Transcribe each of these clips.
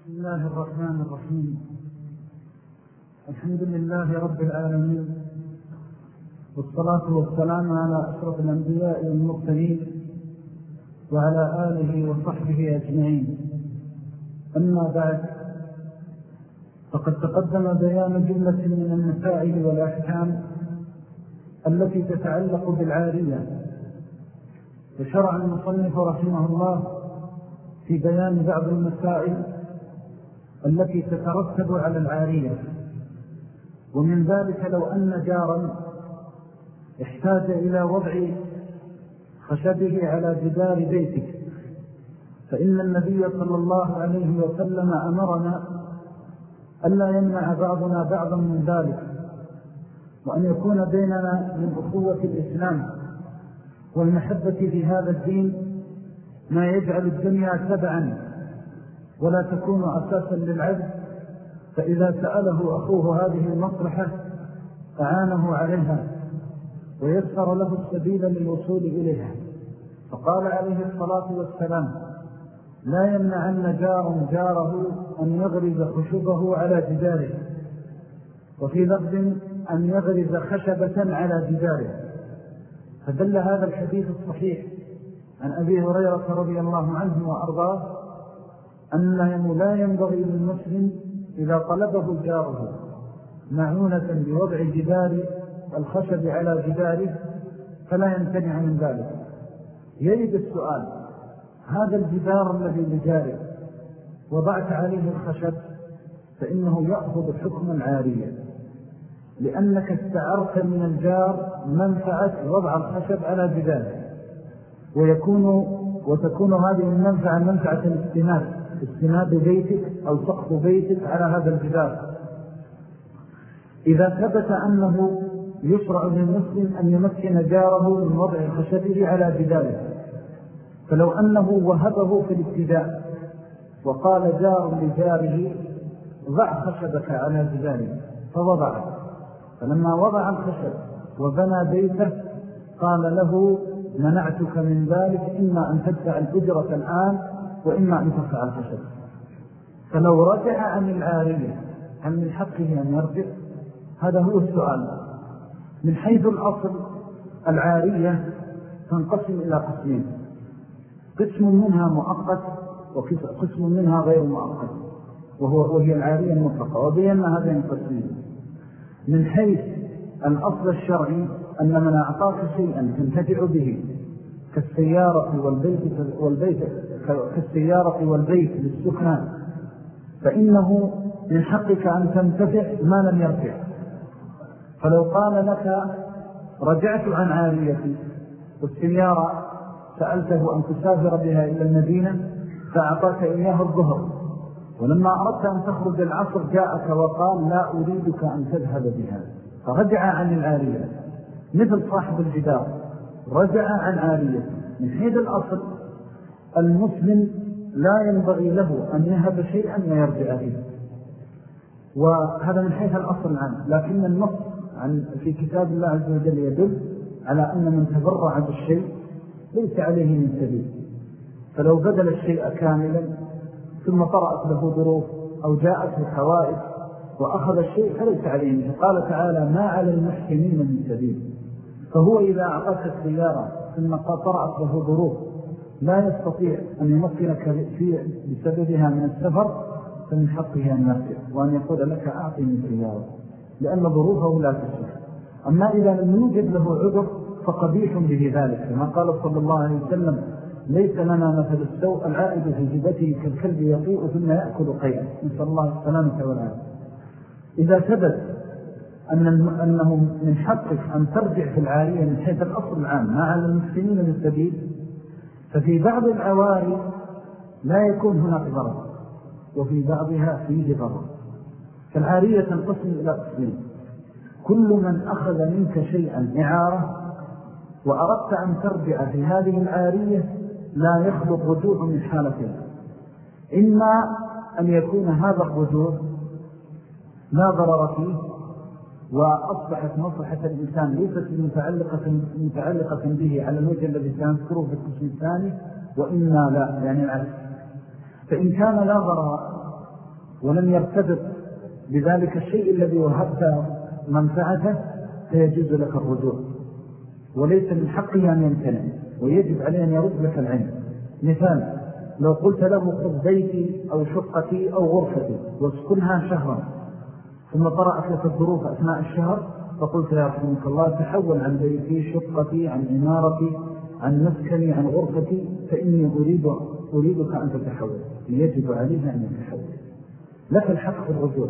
بسم الله الرحمن الرحيم. الحمد لله رب العالمين. والصلاة والسلام على أشرف الأنبياء والمرسلين وعلى آله وصحبه أجمعين. أما بعد فقد تقدم بيان جملة من المسائل والأحكام التي تتعلق بالعارية. وشرع المصنف رحمه الله في بيان بعض المسائل التي تترتب على العارية. ومن ذلك لو أن جارا احتاج إلى وضع خشبه على جدار بيتك فإن النبي صلى الله عليه وسلم أمرنا ألا يمنع بعضنا بعضا من ذلك وأن يكون بيننا من أخوة الإسلام والمحبة في هذا الدين ما يجعل الدنيا تبعا. ولا تكون أساسا للعبد. فإذا سأله أخوه هذه المصلحة أعانه عليها ويسر له السبيل للوصول إليها. فقال عليه الصلاة والسلام لا يمنعن جار جاره أن يغرز خشبه على جداره وفي لفظ أن يغرز خشبة على جداره. فدل هذا الحديث الصحيح. عن أبي هريرة رضي الله عنه وأرضاه أنه لا ينبغي للمسلم إذا طلبه جاره معونة بوضع جدار الخشب على جداره فلا يمتنع من ذلك. يريد السؤال هذا الجدار الذي لجاره وضعت عليه الخشب فإنه يأخذ حكم العارية لأنك استعرت من الجار منفعة وضع الخشب على جداره ويكون وتكون هذه المنفعة منفعة الاستناد استناد بيتك أو سقف بيتك على هذا الجدار. إذا ثبت أنه يشرع للمسلم أن يمكن جاره من وضع خشبه على جداره. فلو أنه وهبه في الابتداء وقال جار لجاره ضع خشبك على جداره. فوضعه. فلما وضع الخشب وبنى بيته قال له منعتك من ذلك إما أن تدفع الأجرة الآن وإما أن تدفع الخشب فلو رجع عن العارية هل من حقه أن يرجع هذا هو السؤال. من حيث الأصل العارية تنقسم إلى قسمين. قسم منها مؤقت وقسم منها غير مؤقت وهو وهي العارية المطلقة وبينا هذين القسمين. من حيث الأصل الشرعي أن من أعطاك شيئا تنتفع به. كالسيارة والبيت, والبيت كالسيارة والبيت للسكنى فإنه من حقك أن تنتفع ما لم يرجع فلو قال لك رجعت عن عاريتي والسيارة سألته أن تسافر بها إلى المدينة فأعطاك إياه الظهر. ولما أردت أن تخرج العصر جاءك وقال لا أريدك أن تذهب بها. فرجع عن العارية. مثل صاحب الجدار. رجع عن عارية من حيث الأصل المسلم لا ينبغي له أن يهب شيئا ويرجع به. وهذا من حيث الأصل عنه لكن النص عن في كتاب الله عز وجل يدل على أن من تبرع بالشيء ليس عليه من سبيل. فلو بدل الشيء كاملا ثم طرأت له ظروف أو جاءت الحوائد وأخذ الشيء فليس عليه قال تعالى ما على المحكمين من سبيل. فهو إذا أعطاك السيارة ثم طرأت له ظروف لا يستطيع أن يمكنك بسببها من السفر فمن حقه أن يرجع وأن يقول لك أعطي من سيارة لأن ظروفه لا تسمح أما إذا لم يوجد له عذر فقبيح به ذلك كما قال صلى الله عليه وسلم ليس لنا مثل السوء العائد في جبته كالكلب يطيء ثم يأكل قيئا نسأل الله السلامة والعافية. إذا ثبت أن أنه من حقك أن ترجع في العارية من حيث الأصل العام ما على المسلمين من السبيل ففي بعض العواري لا يكون هناك ضرر وفي بعضها فيه ضرر. فالعارية تنقسم إلى قسمين. كل من أخذ منك شيئا إعارة وأردت أن ترجع في هذه العارية لا يخلق رجوع من حالتها إما أن يكون هذا الرجوع لا ضرر فيه وأصبحت مصلحة الإنسان ليست متعلقة, متعلقة به على الوجه الذي سنذكره في القسم الثاني وإنا لا. يعني العكس فإن كان لا ضرر ولم يرتبط بذلك الشيء الذي وهبت منفعته فيجوز لك الرجوع. وليس من حقه أن يمتنع ويجب عليه أن يرد لك العين مثال لو قلت له خذ بيتي أو شقتي أو غرفتي واسكنها شهرا ثم طرأت لك الظروف أثناء الشهر فقلت يا رحمك الله تحول عن بيتي شقتي عن عمارتي عن مسكني عن غرفتي فإني أريد أريدك أن تتحول يجب عليها أن يتحول لك الحق في الرجوع.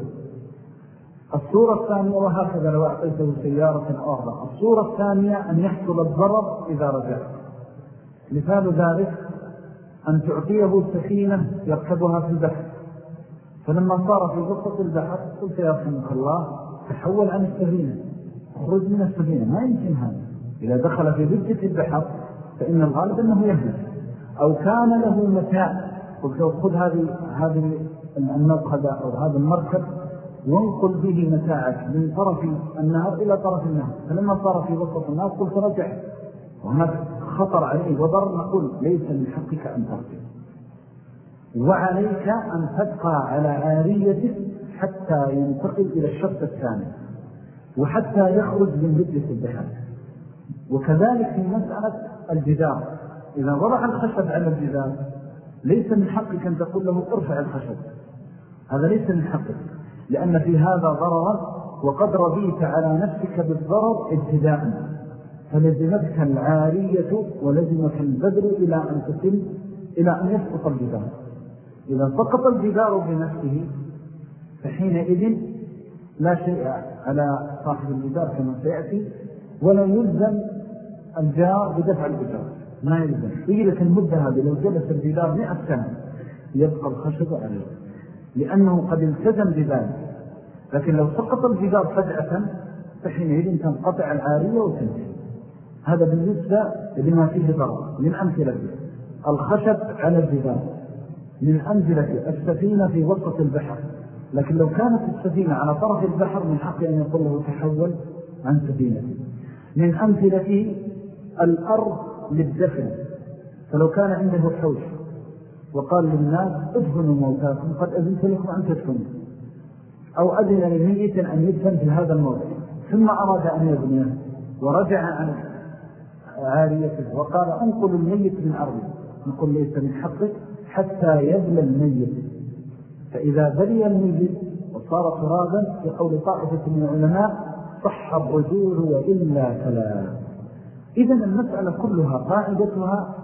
الصورة الثانية وهكذا لو أعطيته سيارة أخرى. الصورة الثانية أن يحصل الضرر إذا رجعت. مثال ذلك أن تعطيه سفينة يركبها في البحر. فلما صار في وسط البحر قلت يا رحمك الله تحول عن السفينة اخرج من السفينة ما يمكن هذا. إذا دخل في بجة البحر فإن الغالب أنه يهلك. أو كان له متاع. قلت له خذ هذه هذه النقهة أو هذا المركب وانقل به متاعك من طرف النهر إلى طرف النهر. فلما صار في وسط النهر قلت رجع. وهناك خطر عليه وضر نقول ليس من حقك أن ترجع. وعليك أن تبقى على عاريتك حتى ينتقل إلى الشرط الثاني وحتى يخرج من بدة البحر وكذلك في مسألة الجدار. إذا وضع الخشب على الجدار ليس من حقك أن تقول له ارفع الخشب. هذا ليس من حقك لأن في هذا ضررا وقد رضيت على نفسك بالضرر ابتداء. فلزمتك العارية ولزمك البدر إلى أن تتم إلى أن يسقط الجدار. إذا سقط الجدار بنفسه فحينئذ لا شيء على صاحب الجدار كما سيأتي ولا يلزم الجار بدفع الجدار. ما يلزم. لك المدة هذه لو جلس الجدار مئة سنة يبقى الخشب عليه لأنه قد التزم بذلك. لكن لو سقط الجدار فجأة فحينئذ تنقطع العارية وتنتهي. هذا بالنسبة لما فيه ضرر من أمثلة الخشب على الجدار. من أمثلة السفينة في وسط البحر. لكن لو كانت السفينة على طرف البحر من حق أن يقول له تحول عن سفينة من أمثلة الأرض للدفن. فلو كان عنده حوش وقال للناس ادفنوا موتاكم قد أذنت لكم أن تدفنوا. أو أذن لميت أن يدفن في هذا الموضع ثم أراد أن يبنيه ورجع عن عاريته وقال أنقل الميت من أرضه نقول ليس من حقك. حتى يبلى الميت. فإذا بلي الميت وصار ترابا في قول طائفة من العلماء صح الرجوع وإلا فلا. إذن المسألة كلها قاعدتها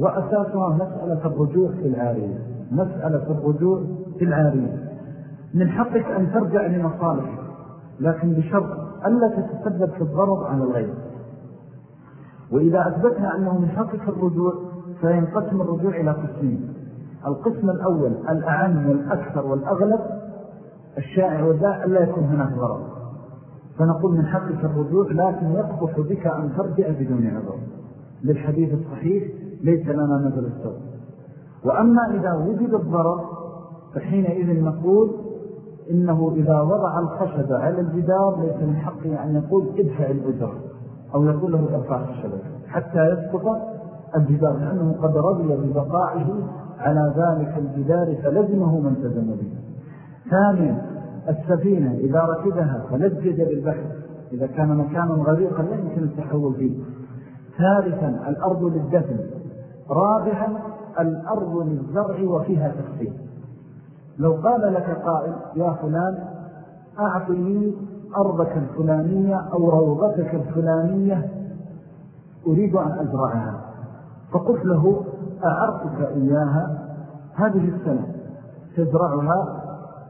وأساسها مسألة الرجوع في العارية مسألة الرجوع في العارية من حقك أن ترجع لمصالحك لكن بشرط ألا تتسبب في الضرر على الغير. وإذا أثبتنا أنه من حقك الرجوع فينقسم الرجوع إلى قسمين. القسم الأول الأعم والأكثر والأغلب الشائع والداء ألا يكون هناك ضرر. فنقول من حقك الرجوع لكن يقبح بك أن ترجع بدون عذر. للحديث الصحيح ليس لنا نزل السوء. وأما إذا وجد الضرر فحينئذ نقول إنه إذا وضع الخشب على الجدار ليس من حقه أن يقول ادفع الأجر أو يقول له إرفع الشبك حتى يسقط الجدار لأنه قد رضي ببقائه على ذلك الجدار فلزمه من تزم به. ثانيا السفينة إذا ركبها فلجج بالبحر. إذا كان مكانا غريقا لا يمكن التحول فيه. ثالثا الأرض للدفن. رابعا الأرض للزرع وفيها تخصيص لو قال لك قائل يا فلان أعطني أرضك الفلانية أو روضتك الفلانية أريد أن أزرعها. فقلت له أعرتك إياها هذه السنة تزرعها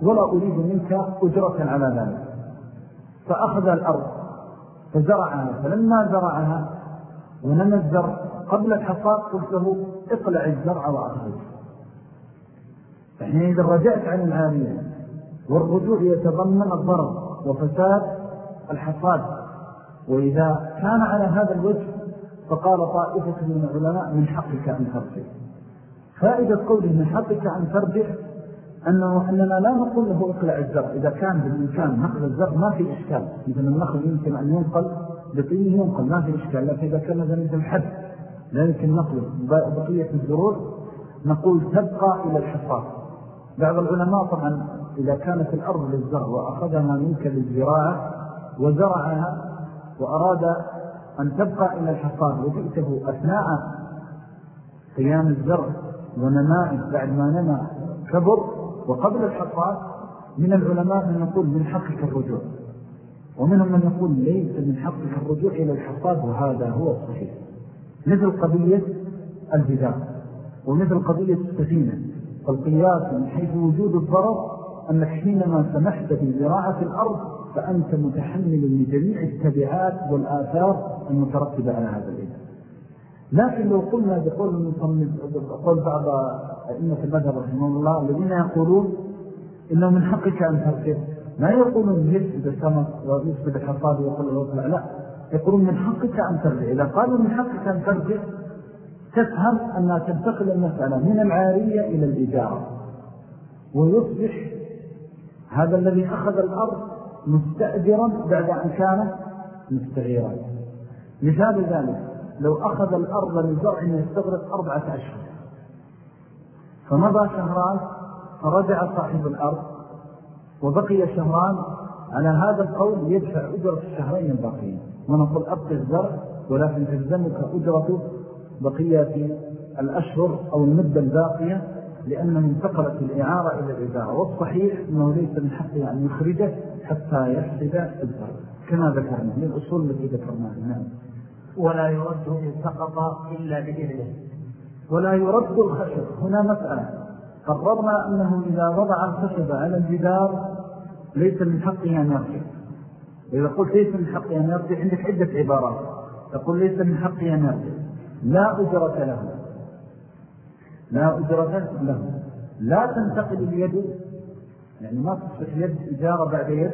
ولا أريد منك أجرة على ذلك. فأخذ الأرض فزرعها فلما زرعها ونمى الزرع قبل الحصاد قلت له اقلع الزرع وأخذ فحينئذ رجعت عن العالية والرجوع يتضمن الضرر وفساد الحصاد. وإذا كان على هذا الوجه فقال طائفة من العلماء من حقك أن ترجع. فائدة قوله من حقك أن ترجع أنه أننا لا نقول له اقلع الزرع. إذا كان بالإمكان نقل الزرع ما في إشكال. مثل النخل يمكن أن ينقل بطيه ينقل ما في إشكال. لكن إذا كان مثل الحد لا يمكن نقله بقية الزروع نقول تبقى إلى الحصاد بعض العلماء طبعا إذا كانت الأرض للزرع وأخذها منك للزراعة وزرعها وأراد أن تبقى إلى الحصاد. وجئته أثناء قيام الزرع ونمائه بعد ما نمى كبر. وقبل الحصاد من العلماء من يقول من حقك الرجوع. ومنهم من يقول ليس من حقك الرجوع إلى الحصاد. وهذا هو الصحيح. مثل قضية الجدار ومثل قضية السفينة. فالقياس من حيث وجود الضرر أنك حينما سمحت بزراعة الأرض فأنت متحمل لجميع التبعات والآثار المترتبة على هذا الإذن لكن لو قلنا بقول, بقول بعض أئمة المذهب رحمه الله الذين يقولون إنه من حقك أن تركب ما يقولون يسبد السمك ويسبد الحصاد ويقول الوطلع لا. يقولون من حقك أن ترجع إذا قالوا من حقك أن ترجع تفهم أنها تنتقل المسألة من العارية إلى الإجارة. ويصبح هذا الذي أخذ الأرض مستأجرا بعد أن كان مستغيرا. مثال ذلك لو أخذ الأرض لزرع يستغرق أربعة أشهر. فمضى شهران فرجع صاحب الأرض وبقي شهران على هذا القول يدفع أجرة الشهرين الباقيين. ونقول أبقي الزرع ولكن تلزمك أجرة بقية الأشهر أو المدة الباقية لأنه انتقلت الإعارة إلى الإدارة. والصحيح أنه ليس من حقه أن يخرجه حتى يحسد الزرع كما ذكرنا من الأصول التي ذكرناها. نعم. ولا يرد إن سقط إلا بإذنه. ولا يرد الخشب. هنا مسألة. قررنا أنه إذا وضع الخشب على الجدار ليس من حقه أن يرجع. إذا قلت ليس من حقه أن يرجع عندك عدة عبارات. تقول ليس من حقه أن يرجع. لا أجرة له. لا أجرة له. لا تنتقل اليد يعني ما تصبح يد إجارة بعد يد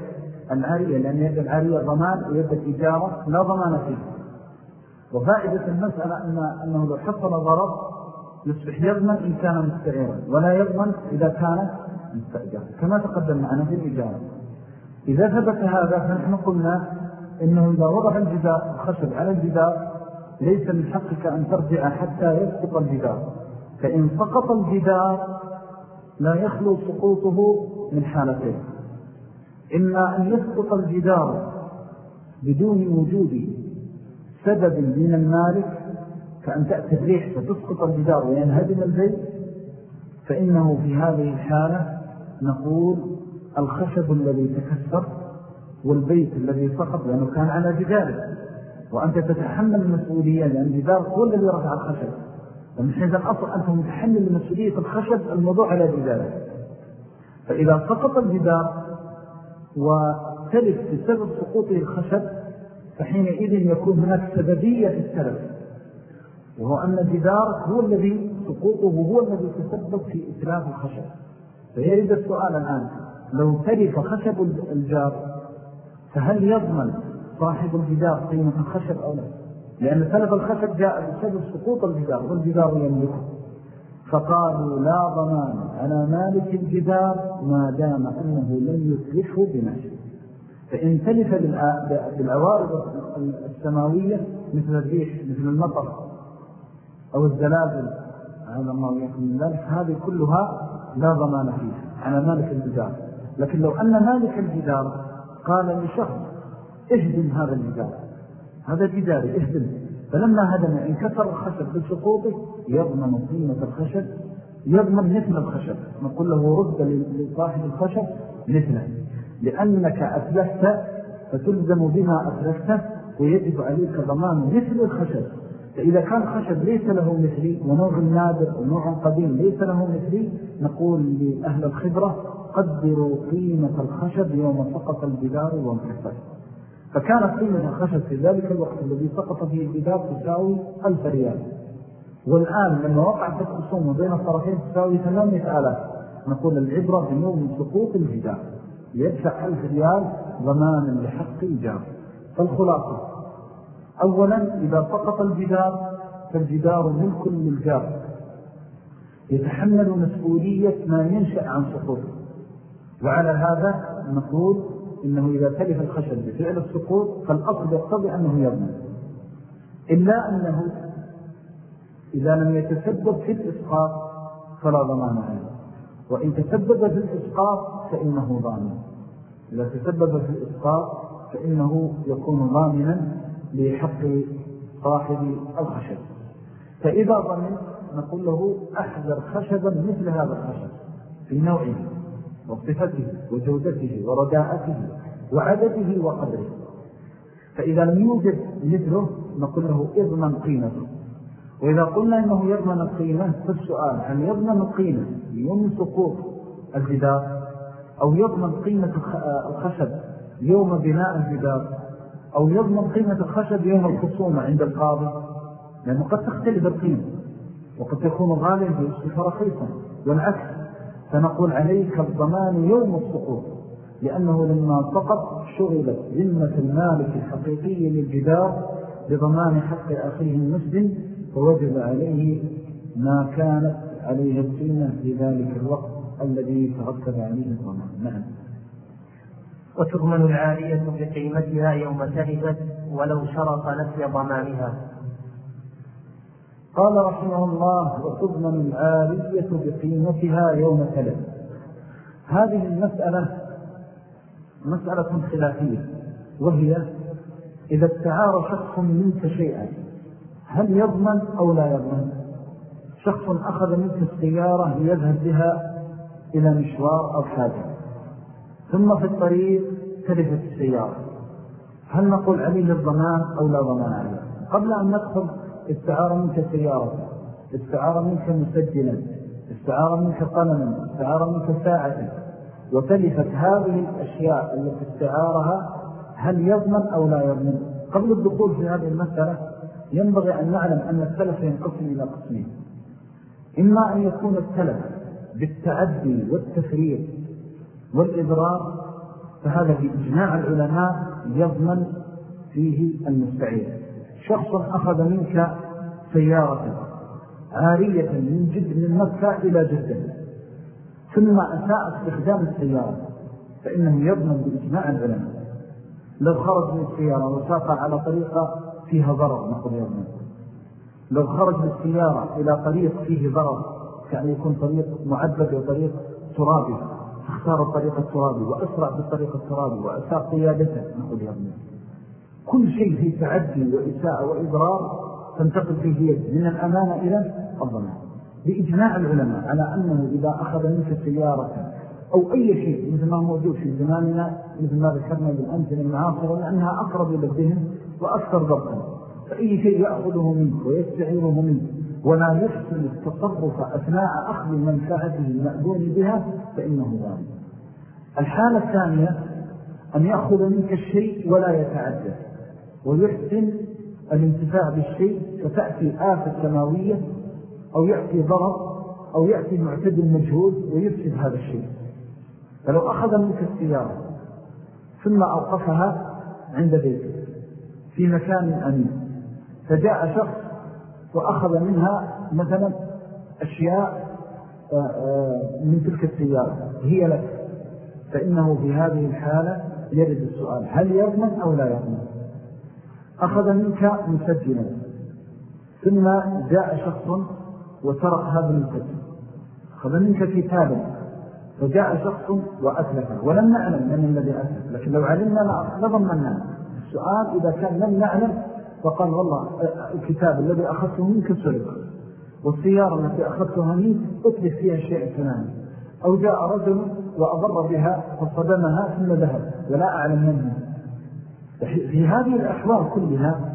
العارية لأن يد العارية ضمان ويد الإجارة لا ضمان فيه. وفائدة المسألة أن أنه لو حصل ضرر يصبح يضمن إن كان مستعيرا ولا يضمن إذا كان مستأجرا كما تقدم معنا في الإجارة إذا ثبت هذا فنحن قلنا إنه إذا وضع الجدار الخشب على الجدار ليس من حقك أن ترجع حتى يسقط الجدار. فإن سقط الجدار لا يخلو سقوطه من حالتين. إما أن يسقط الجدار بدون وجود سبب من المالك كأن تأتي الريح فتسقط الجدار وينهدم البيت فإنه في هذه الحالة نقول الخشب الذي تكسر والبيت الذي سقط لأنه كان على جداره. وأنت تتحمل المسؤولية لأن الجدار هو الذي رفع الخشب. ومن حيث الأصل أنت متحمل المسؤولية الخشب الموضوع على جداره. فإذا سقط الجدار وتلف بسبب سقوطه الخشب فحينئذ يكون هناك سببية في التلف وهو أن الجدار هو الذي سقوطه هو الذي تسبب في إتلاف الخشب. فيريد السؤال الآن لو تلف خشب الجار فهل يضمن صاحب الجدار قيمة الخشب أو لا؟ لأن سلف الخشب جاء بسبب سقوط الجدار والجدار يملكه. فقالوا لا ضمان. على مالك الجدار؟ ما دام أنه لم يتلفه بنفسه. فإن تلف بالعوارض السماوية مثل الريح مثل المطر أو الزلازل هذا الله يكون من ذلك هذه كلها لا ضمان فيها. على مالك الجدار. لكن لو أن مالك الجدار قال لشخص اهدم هذا الجدار. هذا جداري اهدم. فلما هدم انكسر الخشب بسقوطه يضمن قيمة الخشب يضمن مثل الخشب. نقول له رد لصاحب الخشب مثله لأنك أتلفت فتلزم بما أتلفت ويجب عليك ضمان مثل الخشب. فإذا كان خشب ليس له مثلي ونوع نادر ونوع قديم ليس له مثلي نقول لأهل الخبرة قدروا قيمة الخشب يوم سقط الجدار وانكسر. فكانت قيمة الخشب في ذلك الوقت الذي سقط فيه الجدار تساوي ألف ريال. والآن لما وقعت الخصوم بين الطرفين تساوي ثمانية آلاف. نقول العبرة بنوم سقوط الجدار يدفع ألف ريال ضمانا لحق الجار. فالخلاصة. أولا إذا سقط الجدار فالجدار ملك للجار. يتحمل مسؤولية ما ينشأ عن سقوطه. وعلى هذا نقول إنه إذا تلف الخشب بفعل السقوط فالأصل يقتضي أنه يضمن إلا أنه إذا لم يتسبب في الإسقاط فلا ضمان عليه وإن تسبب في الإسقاط فإنه ضامن. إذا تسبب في الإسقاط فإنه يكون ضامنا لحق صاحب الخشب. فإذا ضمن نقول له أحذر خشبا مثل هذا الخشب في نوعه. وصفته وجودته ورداءته وعدده وقدره. فإذا لم يوجد مثله نقول له اضمن قيمته. وإذا قلنا إنه يضمن القيمة فالسؤال هل يضمن القيمة يوم سقوط الجدار؟ أو يضمن قيمة الخشب يوم بناء الجدار؟ أو يضمن قيمة الخشب يوم الخصومة عند القاضي؟ لأنه قد تختلف القيمة وقد تكون غاليا بيصبح رخيصا والعكس فنقول عليك الضمان يوم السقوط لأنه لما سقط شغلت ذمة المالك الحقيقي للجدار بضمان حق أخيه المسلم فوجب عليه ما كانت عليه القيمة في ذلك الوقت الذي ترتب عليه الضمان. نعم. وتضمن العالية بقيمتها يوم تلفت ولو شرط نفي ضمانها. قال رحمه الله وتضمن العالية بقيمتها يوم تلف هذه المسألة مسألة خلافية وهي إذا استعار شخص منك شيئا هل يضمن أو لا يضمن؟ شخص أخذ منك السيارة ليذهب بها إلى مشوار أو حاجة ثم في الطريق تلفت السيارة هل نقول عليه الضمان أو لا ضمان عليه؟ قبل أن ندخل استعار منك سيارة استعار منك مسجلا استعار منك قلما استعار منك ساعة. وتلفت هذه الأشياء التي استعارها هل يضمن أو لا يضمن؟ قبل الدخول في هذه المسألة ينبغي أن نعلم أن التلف ينقسم إلى قسمين. إما أن يكون التلف بالتعدي والتفريط والإضرار فهذا بإجماع العلماء يضمن فيه المستعير. شخص أخذ منك سيارة عارية من جد من مكة إلى جدة. ثم أساء استخدام السيارة فإنه يضمن بإجماع العلماء. لو خرج من السيارة وساق على طريقة فيها ضرر نقول يضمن لو خرج بالسيارة إلى طريق فيه ضرر يعني يكون طريق معدد وطريق ترابي فاختار الطريق الترابي وأسرع بالطريق الترابي وأساء قيادته نقول يضمن كل شيء في تعدي وإساءة وإضرار تنتقل فيه يد من الأمانة إلى الضمان بإجماع العلماء على أنه إذا أخذ منك سيارة أو أي شيء مثل ما موجود في زماننا مثل ما ذكرنا بالأمثلة المعاصرة لأنها أقرب إلى الذهن وأكثر ضبطا. فأي شيء يأخذه منك ويستعيره منك ولا يحسن التصرف أثناء أخذ منفعته المأذون بها فإنه ذلك الحالة الثانية أن يأخذ منك الشيء ولا يتعدد ويحسن الانتفاع بالشيء فتأتي آفة سماوية أو يأتي ضرر أو يأتي معتد المجهود ويفسد هذا الشيء. فلو أخذ منك السيارة ثم أوقفها عند بيته في مكان أمين فجاء شخص وأخذ منها مثلا أشياء آه، آه، من تلك السيارة هي لك فإنه في هذه الحالة يرد السؤال هل يضمن أو لا يضمن؟ أخذ منك مسجلا. ثم جاء شخص وسرق هذا المسجل. أخذ منك كتابا. فجاء شخص وأتلفه ولم نعلم من الذي أتلف لكن لو علمنا لضمنا السؤال إذا كان لم نعلم فقال والله الكتاب الذي أخذته منك سرق. والسيارة التي أخذتها منك أتلف فيها شيء ثماني أو جاء رجل وأضر بها فصدمها ثم ذهب. ولا أعلم منه. في هذه الأحوال كلها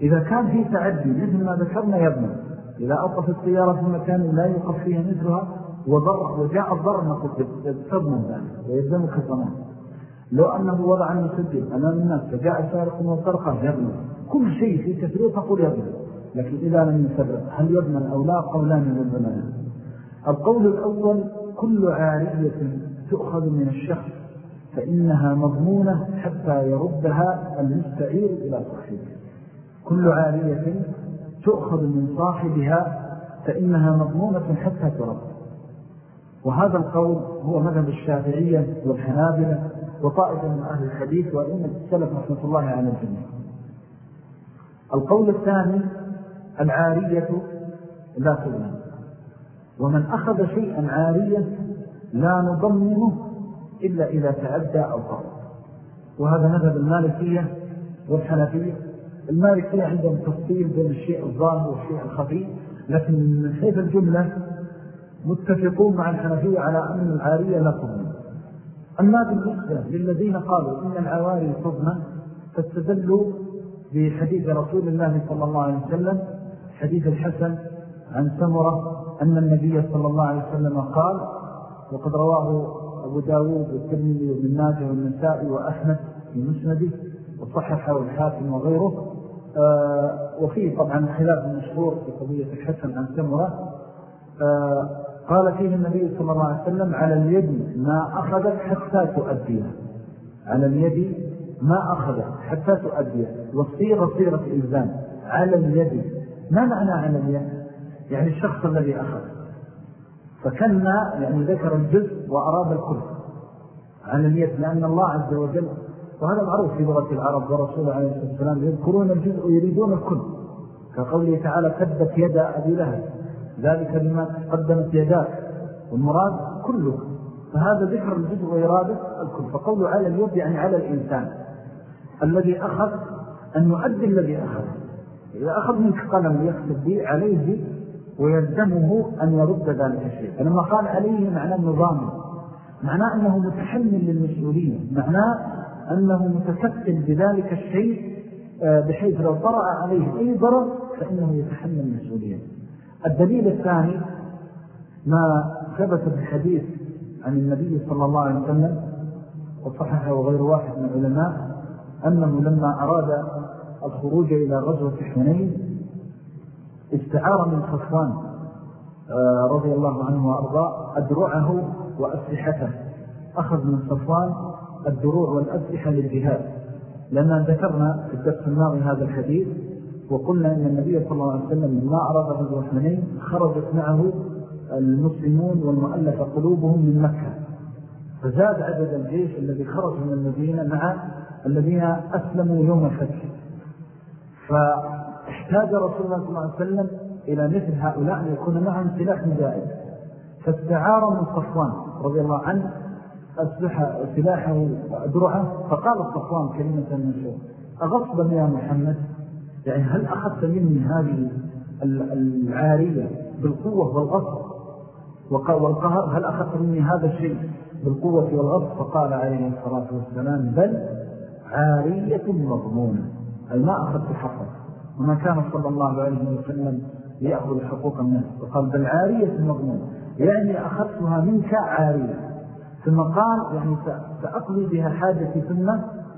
إذا كان في تعدي مثل ما ذكرنا يبنى إذا أطف السيارة في مكان لا يقف فيه مثلها وضر وجاء الضر نقول تضمن ذلك ويلزمك الضمان لو أنه وضع المسجل أمام الناس فجاء سارق وسرقه يبنى كل شيء في تفريط تقول يبنى لكن إذا لم يسرق هل يضمن أو لا قولان من الزمان القول الأول كل عارية تؤخذ من الشخص فإنها مضمونة حتى يردها المستعير إلى صاحبه كل عارية تؤخذ من صاحبها فإنها مضمونة حتى ترد. وهذا القول هو مذهب الشافعية والحنابلة وطائفة من أهل الحديث وإن السلف رحمة الله على الجميع. القول الثاني العارية لا تؤمن ومن أخذ شيئا عارية لا نضمنه إلا إذا تعدى أو ضر وهذا مذهب المالكية والحنفية. المالكية عندهم تفصيل بين الشيء الظاهر والشيء الخفي لكن من حيث الجملة متفقون مع الحنفية على أن العارية لا تضمن. أما بالنسبة للذين قالوا إن العواري تضمن فاستدلوا بحديث رسول الله صلى الله عليه وسلم حديث الحسن عن سمرة أن النبي صلى الله عليه وسلم قال وقد رواه أبو داود والترمذي وابن ماجه والنسائي وأحمد في مسنده وصححه الحاكم وغيره. آه وفيه طبعا خلاف المشهور في قضية الحسن عن سمرة. آه قال فيه النبي صلى الله عليه وسلم على اليد ما أخذت حتى تؤديها. على اليد ما أخذت حتى تؤديها. والصيغة صيغة الإلزام على اليد. ما معنى على اليد؟ يعني الشخص الذي أخذ. فكنا يعني ذكر الجزء وأراد الكل على اليد لأن الله عز وجل وهذا معروف في لغة العرب ورسول عليه الصلاة والسلام يذكرون الجزء ويريدون الكل كقوله تعالى كذبت يد أبي لهب. ذلك لما قدمت يداك. والمراد كله. فهذا ذكر الجزء وإرادة الكل فقوله على اليد يعني على الإنسان. الذي أخذ أن يؤدي الذي أخذ. إذا أخذ منك قلم يكتب به عليه ويلزمه أن يرد ذلك الشيء. فلما قال عليه معناه النظام. معناه أنه متحمل للمسؤولية معناه أنه متكفل بذلك الشيء آه، بحيث لو طرأ عليه أي ضرر فإنه يتحمل المسؤولية الدليل الثاني ما ثبت بحديث عن النبي صلى الله عليه وسلم وصححه وغير واحد من العلماء أنه لما أراد الخروج إلى غزوة حنين استعار من صفوان آه، رضي الله عنه وأرضاه أدرعه وأسلحته. أخذ من صفوان الدروع والأسلحة للجهاد. لأننا ذكرنا في الدرس الماضي هذا الحديث وقلنا أن النبي صلى الله عليه وسلم لما أراد غزوة حنين خرجت معه المسلمون والمؤلف قلوبهم من مكة. فزاد عدد الجيش الذي خرج من المدينة مع الذين أسلموا يوم الفتح. فاحتاج رسول الله صلى الله عليه وسلم إلى مثل هؤلاء أن يكون معهم سلاح مجائد فاستعار من صفوان رضي الله عنه أسلح سلاحه وأدرعه فقال الصفوان كلمة من أغصبا يا محمد؟ يعني هل أخذت مني هذه العارية بالقوة والغصب؟ والقهر هل أخذت مني هذا الشيء بالقوة والغصب؟ فقال عليه الصلاة والسلام بل عارية مضمونة أي ما أخذت حقا وما كان صلى الله عليه وسلم يأخذ حقوق الناس وقال بل عارية مضمونة. يعني أخذتها منك عارية. ثم قال يعني سأقضي بها حاجتي ثم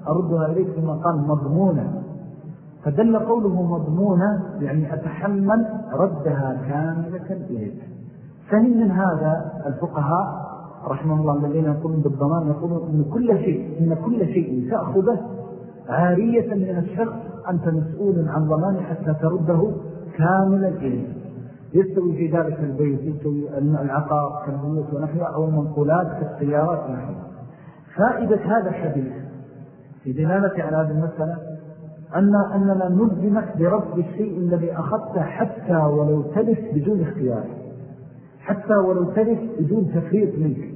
أردها إليك ثم قال مضمونة. فدل قوله مضمونة يعني أتحمل ردها كاملة إليك. ثاني من هذا الفقهاء رحمه الله الذين يقولون بالضمان يقولون إن كل شيء إن كل شيء تأخذه عارية من الشخص أنت مسؤول عن ضمانه حتى ترده كاملا إليه يستوي في ذلك البيت يستوي العقار كالبيوت ونحوها أو المنقولات كالسيارات ونحوها فائدة هذا الحديث في دلالة على هذه المسألة أن أننا نلزمك برد الشيء الذي أخذته حتى ولو تلف بدون اختيار حتى ولو تلف بدون تفريط منك.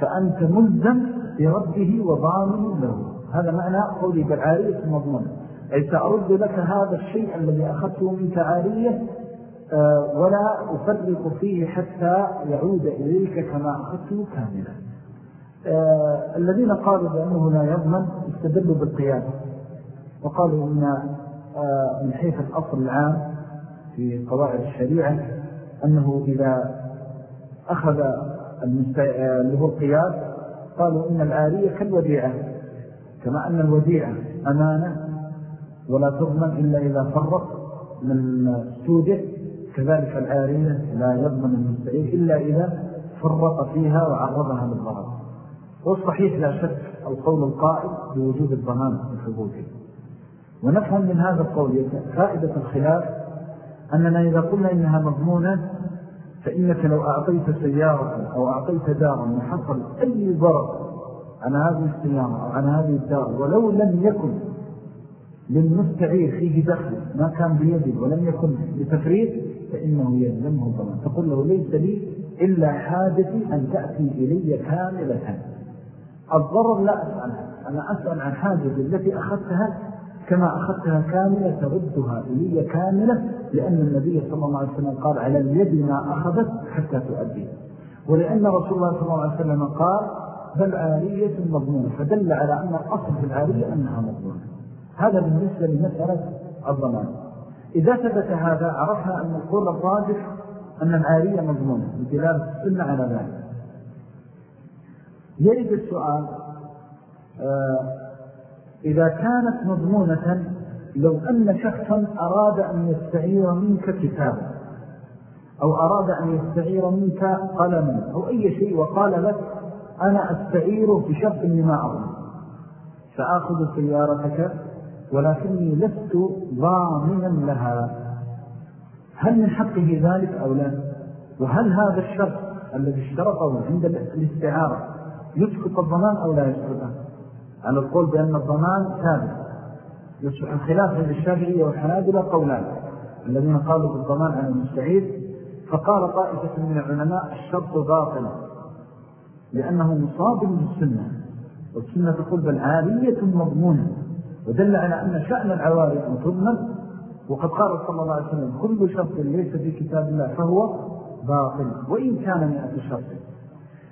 فأنت ملزم برده وضامن له. هذا معنى قولي بالعارية المضمون أي سأرد لك هذا الشيء الذي أخذته منك عارية ولا أفرق فيه حتى يعود إليك كما أخذته كاملا آه، الذين قالوا بأنه لا يضمن استدلوا بالقيادة وقالوا إن آه، من حيث الأصل العام في قواعد الشريعة أنه إذا أخذ اللي هو القياس قالوا إن العارية كالوديعة. كما أن الوديعة أمانة ولا تضمن إلا إذا فرق من استودع كذلك العارية لا يضمن المستعير إلا إذا فرق فيها وعرضها للضرر. والصحيح لا شك القول القائل بوجود الضمان في حبوته ونفهم من هذا القول فائدة الخلاف أننا إذا قلنا إنها مضمونة فإنك لو أعطيت سيارة أو أعطيت دارا وحصل أي ضرر عن هذه السيارة أو عن هذه الدار ولو لم يكن للمستعير فيه دخل ما كان بيده ولم يكن لتفريط فإنه يلزمه الضمان تقول له ليس لي إلا حاجتي أن تأتي إلي كاملة. الضرر لا أسألها أنا أسأل عن حاجة التي أخذتها كما أخذتها كاملة تردها إلي كاملة لأن النبي صلى الله عليه وسلم قال على اليد ما أخذت حتى تؤدي. ولأن رسول الله صلى الله عليه وسلم قال بل عارية مضمونة. فدل على أن الأصل في العارية أنها مضمونة. هذا بالنسبة لمسألة الضمان. إذا ثبت هذا عرفنا أن القول الراجح أن العارية مضمونة بدلالة السنة على ذلك. يرد السؤال آه، إذا كانت مضمونة لو أن شخصا أراد أن يستعير منك كتابا أو أراد أن يستعير منك قلما أو أي شيء وقال لك أنا أستعيره بشرط لما أظن سآخذ سيارتك ولكني لست ضامنا لها. هل من حقه ذلك أو لا؟ وهل هذا الشرط الذي اشترطه عند الاستعارة يسقط الضمان أو لا يسقطه على القول بأن الضمان ثابت. يصبح الخلاف عند الشافعية والحنابلة قولان. الذين قالوا بالضمان على المستعيد فقال طائفة من العلماء الشرط باطل لأنه مصاب بالسنة والسنة تقول بل عالية مضمونة. ودل على أن شأن العوارض مطمن وقد قال صلى الله عليه وسلم كل شرط ليس في كتاب الله فهو باطل وإن كان مئة شرط.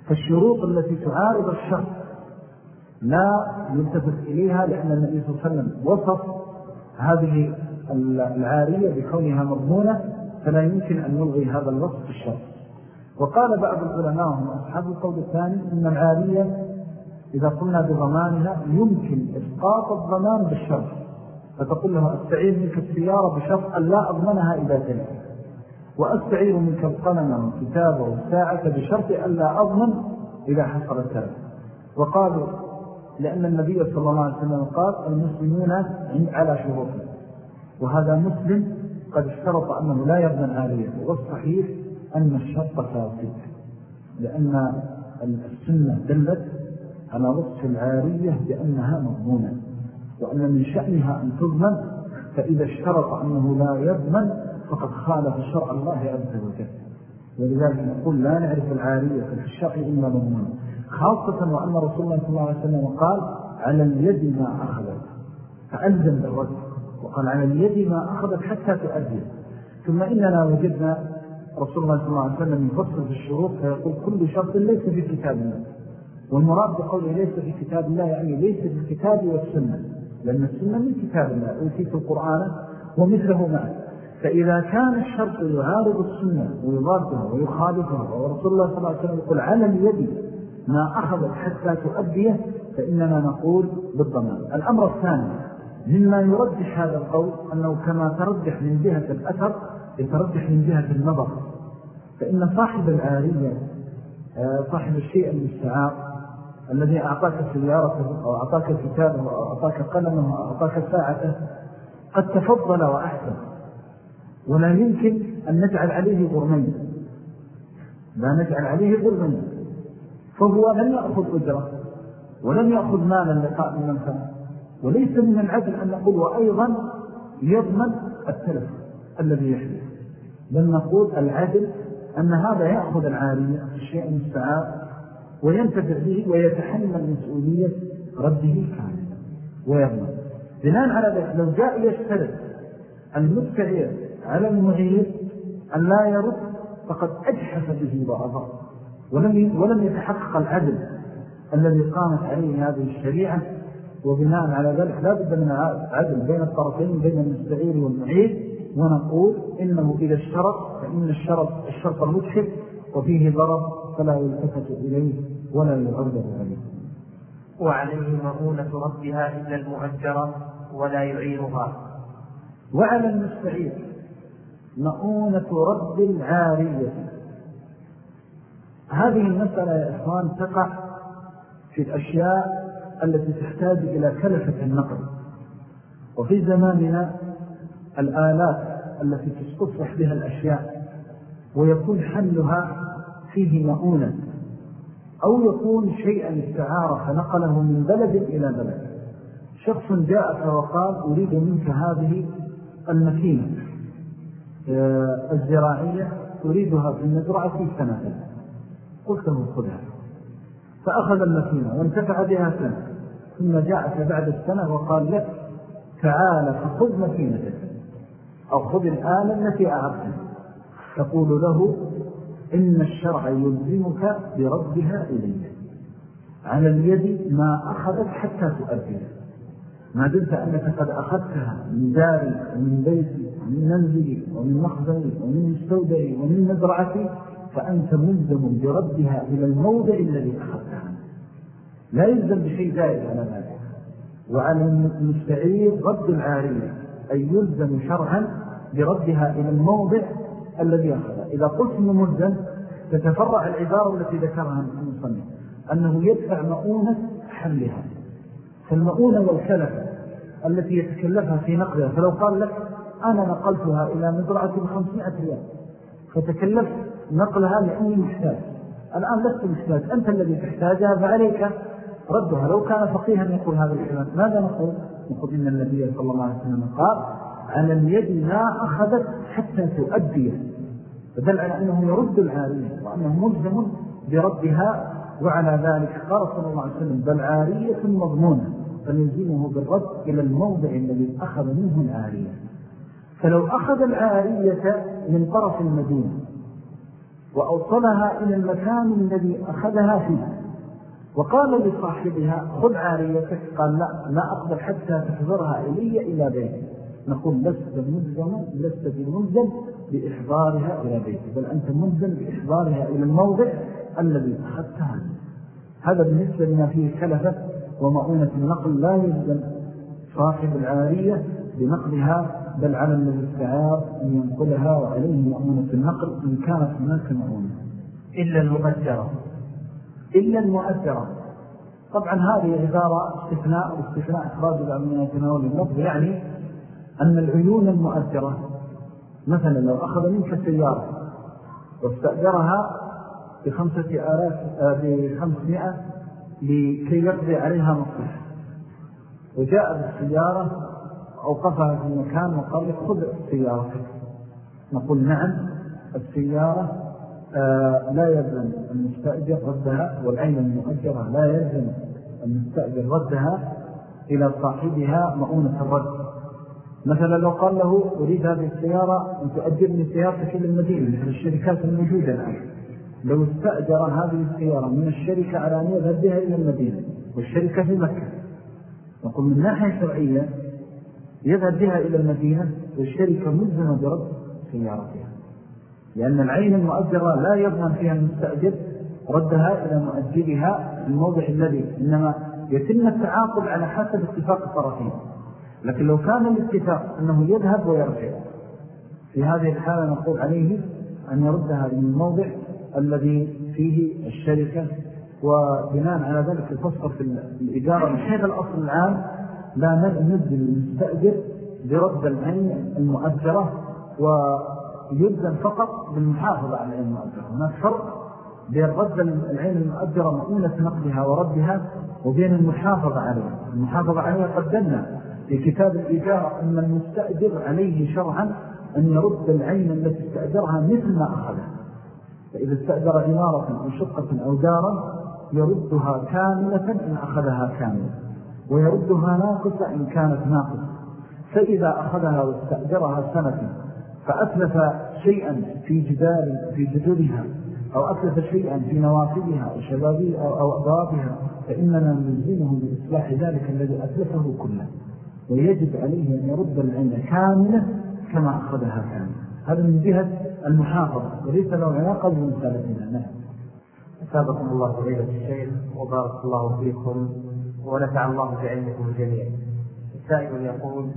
فالشروط التي تعارض الشرط لا يلتفت إليها لأن النبي صلى الله عليه وسلم وصف هذه العارية بكونها مضمونة فلا يمكن أن نلغي هذا الوصف في الشرط. وقال بعض العلماء هم أصحاب القول الثاني إن العارية إذا قلنا بضمانها يمكن إسقاط الضمان بالشرط. فتقول له أستعير منك السيارة بشرط أن لا أضمنها إذا تلك وأستعير منك القلم والكتاب والساعة بشرط أن لا أضمن إذا حصل التلك وقالوا لأن النبي صلى الله عليه وسلم قال المسلمون على شروطه وهذا مسلم قد اشترط أنه لا يضمن آلية والصحيح أن الشرط فاسد. لأن السنة دلت على وصف العارية بأنها مضمونة وأن من شأنها أن تضمن فإذا اشترط أنه لا يضمن فقد خالف شرع الله عز وجل. ولذلك نقول لا نعرف العارية في الشرع إلا مضمونة. خاصة وأن رسول الله صلى الله عليه وسلم قال على اليد ما أخذت فألزم بالرد وقال على اليد ما أخذت حتى تؤدي ثم إننا وجدنا رسول الله صلى الله عليه وسلم يفصل في الشروط فيقول كل شرط ليس في كتاب والمراد بقوله ليس في كتاب الله يعني ليس في الكتاب والسنة لأن السنة من كتاب الله أوتيت القرآن ومثله معه. فإذا كان الشرط يعارض السنة ويضادها ويخالفها ورسول الله صلى الله عليه وسلم يقول على اليد ما أخذت حتى تؤديه فإننا نقول بالضمان. الأمر الثاني مما يرجح هذا القول أنه كما ترجح من جهة الأثر يترجح من جهة النظر. فإن صاحب العارية آه، صاحب الشيء المستعار الذي أعطاك سيارته أو أعطاك كتابه أو أعطاك قلمه أو أعطاك ساعته قد تفضل وأحسن. ولا يمكن أن نجعل عليه غرمين. لا نجعل عليه غرمين. فهو لم يأخذ أجرة ولم يأخذ مالا لقاء من منفعه وليس من العدل أن نقول وأيضا يضمن التلف الذي يحدث. بل نقول العدل أن هذا يأخذ العارية الشيء المستعار وينتفع به ويتحمل مسؤولية رده كاملا ويضمن بناء على ذلك لو جاء يشترط المستعير على المعير أن لا يرد فقد أجحف به وأضر ولم, ولم يتحقق العدل الذي قامت عليه هذه الشريعة. وبناء على ذلك لا بد من عدل بين الطرفين بين المستعير والمعير ونقول إنه إذا اشترط فإن الشرط الشرط المدحف وفيه ضرر فلا يلتفت إليه. ولا يعرض عليه وعليه مؤونة ربها إلا المؤجرة ولا يعيرها وعلى المستعير مؤونة رب العارية. هذه المسألة يا إخوان تقع في الأشياء التي تحتاج إلى كلفة النقل. وفي زماننا الآلات التي تستصلح بها الأشياء ويكون حملها فيه مؤونة. أو يكون شيئا استعارة فنقله من بلد إلى بلد. شخص جاءك وقال أريد منك هذه المكينة آه، الزراعية أريدها في المزرعة سنة. قلت له خذها. فأخذ المكينة وانتفع بها سنة. ثم جاءك بعد السنة وقال لك تعال فخذ مكينتك أو خذ الآن التي أعرفها تقول له إن الشرع يلزمك بردها إليه على اليد ما أخذت حتى تؤديها. ما دمت أنك قد أخذتها من داري ومن بيتي ومن منزلي ومن مخزني ومن مستودعي ومن مزرعتي فأنت ملزم بردها إلى الموضع الذي أخذتها لا يلزم بشيء زائد على ذلك. وعلى المستعير رد العارية أي يلزم شرعا بردها إلى الموضع الذي أخذها إذا قلت ملزم تتفرع العبارة التي ذكرها المصنف أنه يدفع مؤونة حملها. فالمؤونة والكلفة التي يتكلفها في نقلها فلو قال لك أنا نقلتها إلى مزرعة بخمسمائة ريال فتكلفت نقلها لأني محتاج. الآن لست محتاج أنت الذي تحتاجها فعليك ردها. لو كان فقيها يقول هذا الكلام ماذا نقول؟ نقول إن النبي صلى الله عليه وسلم قال على اليد ما أخذت حتى تؤدي. فدل على أنه يرد العارية وأنه ملزم بردها وعلى ذلك قال صلى الله عليه وسلم بل عارية مضمونة فنلزمه بالرد إلى الموضع الذي أخذ منه العارية. فلو أخذ العارية من طرف المدينة وأوصلها إلى المكان الذي أخذها فيه وقال لصاحبها خذ عاريتك قال لا لا أقبل حتى تحضرها إلي إلى بيتي نقول لست ملزم لست بملزم بإحضارها إلى بيتي بل أنت ملزم بإحضارها إلى الموضع الذي أخذتها هذا بالنسبة لما فيه كلفة ومعونة النقل لا يلزم صاحب العارية بنقلها بل على الذي استعار أن ينقلها وعليه مؤونة النقل إن كانت هناك مؤونة. إلا المؤجرة إلا المؤجرة طبعا هذه عبارة استثناء واستثناء إخراج الأمنية يتناول اللفظ يعني أن العيون المؤجرة مثلا لو أخذ منك سيارة واستأجرها بخمسة آلاف آه، بخمسمائة لكي يقضي عليها مصلحة. وجاء بالسيارة أوقفها في مكان وقال لك خذ سيارتك. نقول نعم السيارة آه لا يلزم المستأجر ردها والعين المؤجرة لا يلزم المستأجر ردها إلى صاحبها مؤونة الرد. مثلا لو قال له أريد هذه السيارة أن تؤجرني سيارتك إلى المدينة مثل الشركات الموجودة الآن. لو استأجر هذه السيارة من الشركة على أن يذهب بها إلى المدينة والشركة في مكة. نقول من ناحية شرعية يذهب بها إلى المدينة والشركة ملزمة برد سيارتها. لأن العين المؤجرة لا يضمن فيها المستأجر ردها إلى مؤجرها الموضع الذي إنما يتم التعاقب على حسب اتفاق الطرفين. لكن لو كان الاتفاق أنه يذهب ويرجع في هذه الحالة نقول عليه أن يردها إلى الموضع الذي فيه الشركة وبناء على ذلك الفصل في الإدارة من حيث الأصل العام لا نجد المستأجر برد العين المؤجرة ويلزم فقط بالمحافظة على العين المؤجرة. هناك فرق بين رد العين المؤجرة مؤونة نقلها وردها وبين المحافظة عليها. المحافظة عليها قدمنا. في كتاب الإجارة أن المستأجر عليه شرعا أن يرد العين التي استأجرها مثل ما أخذها فإذا استأجر عمارة أو شقة أو دارا يردها كاملة إن أخذها كاملة ويردها ناقصة إن كانت ناقصة. فإذا أخذها واستأجرها سنة فأتلف شيئا في جدار في جدرها أو أتلف شيئا في نوافذها أو شبابها أو أبوابها فإننا نلزمه بإصلاح ذلك الذي أتلفه كله. ويجب عليه أن يرد العين كاملة كما أخذها كاملة. هذا من جهة المحافظة وليس له علاقة بمثالتنا نعم. أسابقكم الله فضيلة الشيخ وبارك الله فيكم ونفع الله بعلمكم جميعا. السائل يقول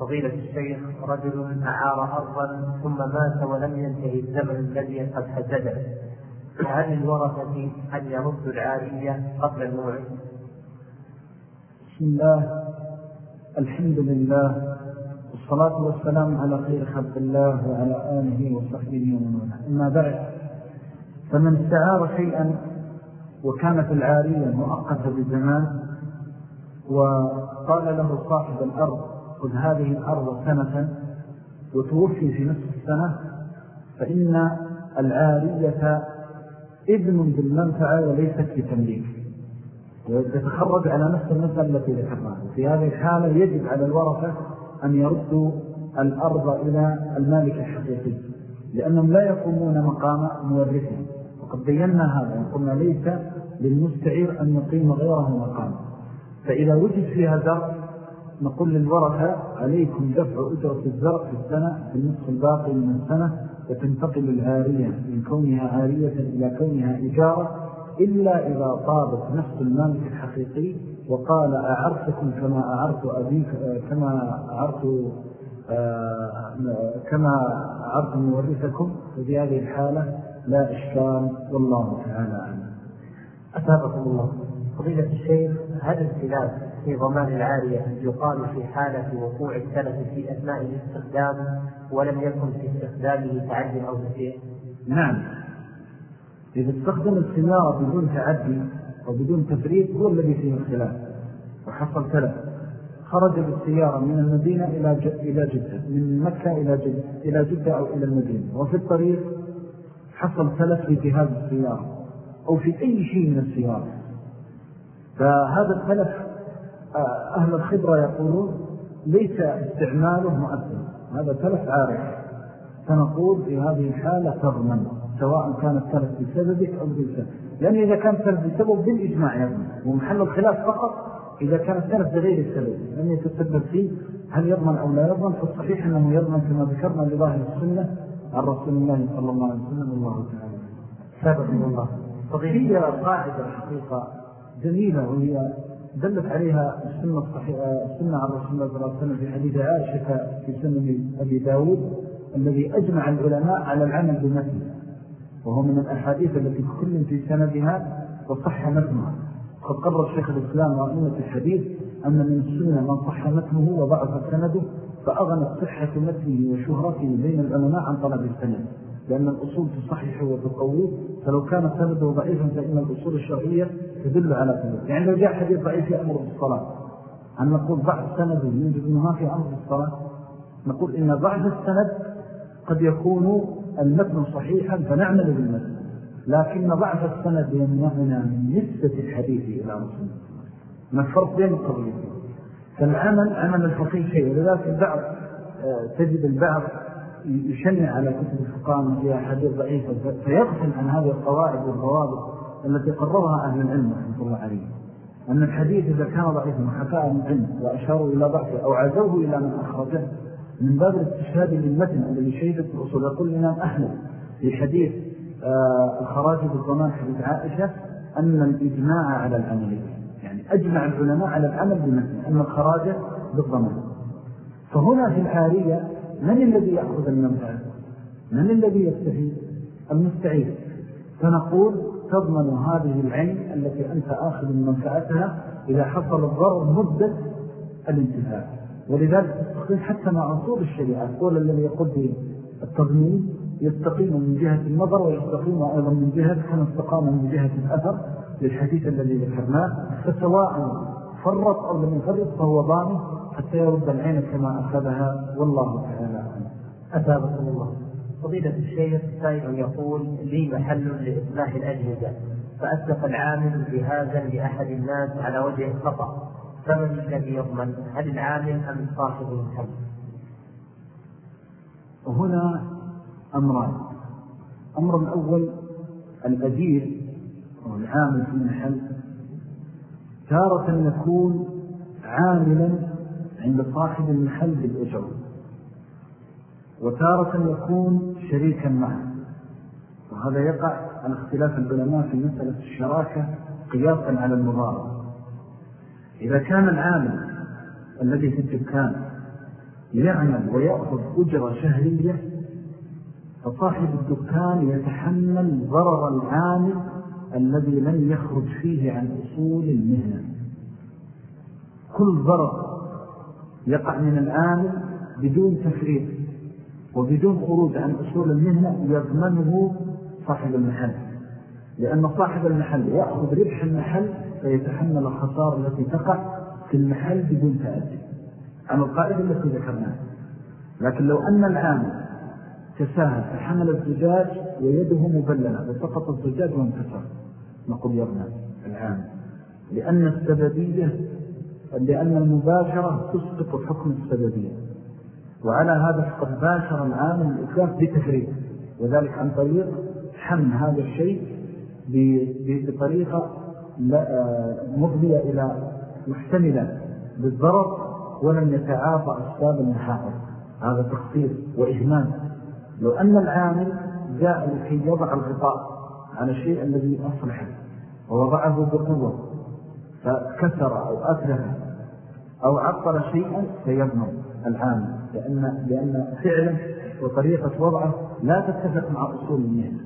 فضيلة الشيخ رجل أعار أرضا ثم مات ولم ينتهي الزمن الذي قد حدده. فهل الورثة أن يردوا العارية قبل الموعد؟ بسم الله. الحمد لله والصلاة والسلام على خير خلق الله وعلى آله وصحبه ومن أما بعد فمن استعار شيئا وكانت العارية مؤقتة بزمان وقال له صاحب الأرض خذ هذه الأرض سنة وتوفي في نصف السنة فإن العارية إذن بالمنفعة وليست بتمليك ويتخرج على نفس المسألة التي ذكرناها. في هذه الحالة يجب على الورثة أن يردوا الأرض إلى المالك الحقيقي لأنهم لا يقومون مقام مورثهم. وقد بينا هذا وقلنا ليس للمستعير أن يقيم غيره مقام. فإذا وجد فيها زرع نقول للورثة عليكم دفع أجرة الزرع في السنة في النصف الباقي من السنة وتنتقل العارية من كونها عارية إلى كونها إجارة إلا إذا طابت نفس المالك الحقيقي وقال أعرتكم كما أعرت أبيك كما أعرت آه، كما أعرت مورثكم ففي هذه الحالة لا إشكال والله تعالى عنه أثابكم الله. فضيلة الشيخ هل الخلاف في ضمان العارية يقال في حالة وقوع السلف في أثناء الاستخدام ولم يكن في استخدامه تعدي أو تسير؟ نعم. إذا استخدم السيارة بدون تعدي أو بدون تفريط هو الذي فيه الخلاف. وحصل تلف خرج بالسيارة من المدينة إلى إلى جدة من مكة إلى جدة, إلى جدة أو إلى المدينة. وفي الطريق حصل تلف في جهاز السيارة أو في أي شيء من السيارة. فهذا التلف آه، أهل الخبرة يقولون ليس استعماله مؤثر هذا تلف عارف. فنقول في هذه الحالة تضمن. سواء كان التلف بسببك أو بسبب لأن إذا كان التلف بسبب بالإجماع يضمن ومحل الخلاف فقط إذا كان التلف بغير السبب. لم يتسبب فيه هل يضمن أو لا يضمن؟ فالصحيح أنه يضمن كما ذكرنا لظاهر السنة عن رسول الله صلى الله عليه وسلم الله تعالى من الله. هي قاعدة الحقيقة جميلة وهي دلت عليها السنة الصحيحة السنة عن رسول الله صلى الله عليه وسلم في حديث عائشة في سنة أبي داود الذي أجمع العلماء على العمل بمثل وهو من الأحاديث التي كل في سندها وصح متنها. قد قرر الشيخ الإسلام وأمة الحديث أن من السنة من صح متنه وضعف سنده فأغنت صحة متنه وشهرته بين العلماء عن طلب السند. لأن الأصول تصحح وتقوي فلو كان سنده ضعيفا فإن الأصول الشرعية تدل على ذلك. يعني لو جاء حديث ضعيف يأمر بالصلاة. أن نقول ضعف سنده يوجد ما في أمر بالصلاة نقول إن ضعف السند قد يكون المتن صحيحا فنعمل بالمتن لكن ضعف السند يمنعنا من نسبة الحديث إلى رسول ما الفرق بين القضية فالعمل عمل الفقيه شيء. ولذلك البعض آه، تجد البعض يشنع على كتب الفقام فيها حديث ضعيفة فيغفل عن هذه القواعد والضوابط التي قررها أهل العلم رحمة الله عليه أن الحديث إذا كان ضعيفا وحكاه من علم وأشاروا إلى ضعفه أو عزوه إلى من أخرجه. من باب الاستشهاد للمتن الذي شهدت الأصول يقول الإمام أحمد في حديث آه الخراج بالضمان حديث عائشة أن الإجماع على العمل يعني أجمع العلماء على العمل بمتن أن الخراج بالضمان. فهنا في العارية من الذي يأخذ المنفعة من الذي يستفيد؟ المستعيد فنقول تضمن هذه العين التي أنت آخذ من منفعتها إذا حصل الضرر مدة الانتفاع ولذلك حتى مع أصول الشريعة القول الذي يقول بالتضمين يستقيم من جهة النظر ويستقيم أيضا من جهة كما استقام من جهة الأثر للحديث الذي ذكرناه. فسواء فرط أو لم يفرط فهو ضامن حتى يرد العين كما أخذها والله تعالى أثابكم الله. فضيلة الشيخ سائل يقول لي محل لإصلاح الأجهزة فأسلف العامل بهذا لأحد الناس على وجه الخطأ فمن الذي يضمن هل العامل أم صاحب المحل وهنا أمران. أمر الأول الأجير والعامل في المحل تارة يكون عاملا عند صاحب المحل بالأجر وتارة يكون شريكا معه. وهذا يقع على اختلاف العلماء في مسألة الشراكة قياسا على المضارة إذا كان العامل الذي في الدكان يعمل ويأخذ أجرة شهرية فصاحب الدكان يتحمل ضرر العامل الذي لم يخرج فيه عن أصول المهنة. كل ضرر يقع من العامل بدون تفريط وبدون خروج عن أصول المهنة يضمنه صاحب المحل لأن صاحب المحل يأخذ ربح المحل فيتحمل الخسارة التي تقع في المحل بدون تأدي. عن القائد التي ذكرناها. لكن لو أن العامل تساهل فحمل الزجاج ويده مبللة وسقط الزجاج وانكسر نقول يرمى العام لأن السببية لأن المباشرة تسقط حكم السببية. وعلى هذا فقد باشر العام الإسلام بتفريق وذلك عن طريق حمل هذا الشيء بطريقة مضبية إلى محتملة بالضرر ولم يتعاطى أسباب المحاضر هذا تخطير وإهمال. لو أن العامل جاء لكي يضع الغطاء على الشيء الذي أصلحه ووضعه بقوة فكسر أو أتلف أو عطل شيئا فيضمن العامل. لأن, لأن فعلا وطريقة وضعه لا تتفق مع أصول المهنة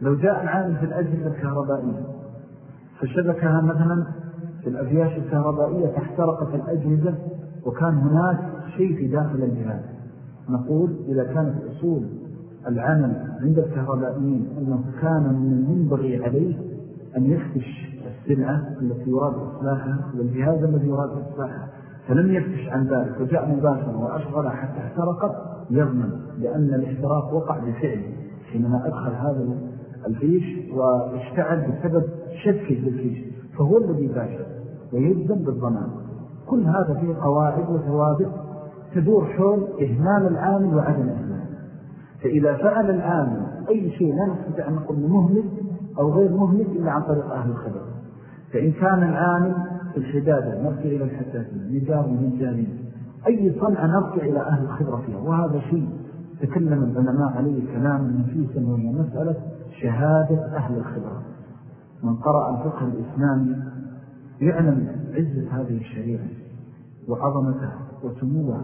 لو جاء العامل في الأجهزة الكهربائية فشبكها مثلا في الأبياش الكهربائية فاحترقت الأجهزة وكان هناك شيء في داخل الجهاز. نقول إذا كانت أصول العمل عند الكهربائيين أنه كان من المنبغي عليه أن يفتش السلعة التي يراد إصلاحها والجهاز الذي يراد إصلاحها. فلم يفتش عن ذلك وجاء مباشرا وأشغل حتى احترقت يضمن لأن الاحتراق وقع بفعله. حينما أدخل هذا الفيش واشتعل بسبب شكه بالفيش فهو الذي باشر ويلزم بالضمان كل هذا فيه قواعد وثوابت تدور حول إهمال العامل وعدم إهمال فإذا فعل العامل أي شيء لا نستطيع أن نقول مهمل أو غير مهمل إلا عن طريق أهل الخبر. فإن كان العامل في الحدادة نرجع إلى الحساسين نجار ونجارين أي صنع نرجع إلى أهل الخبرة فيها. وهذا شيء تكلم العلماء عليه كلام نفيسا وهي مسألة شهادة أهل الخبرة. من قرأ الفقه الإسلامي يعلم عزة هذه الشريعة وعظمتها وسموها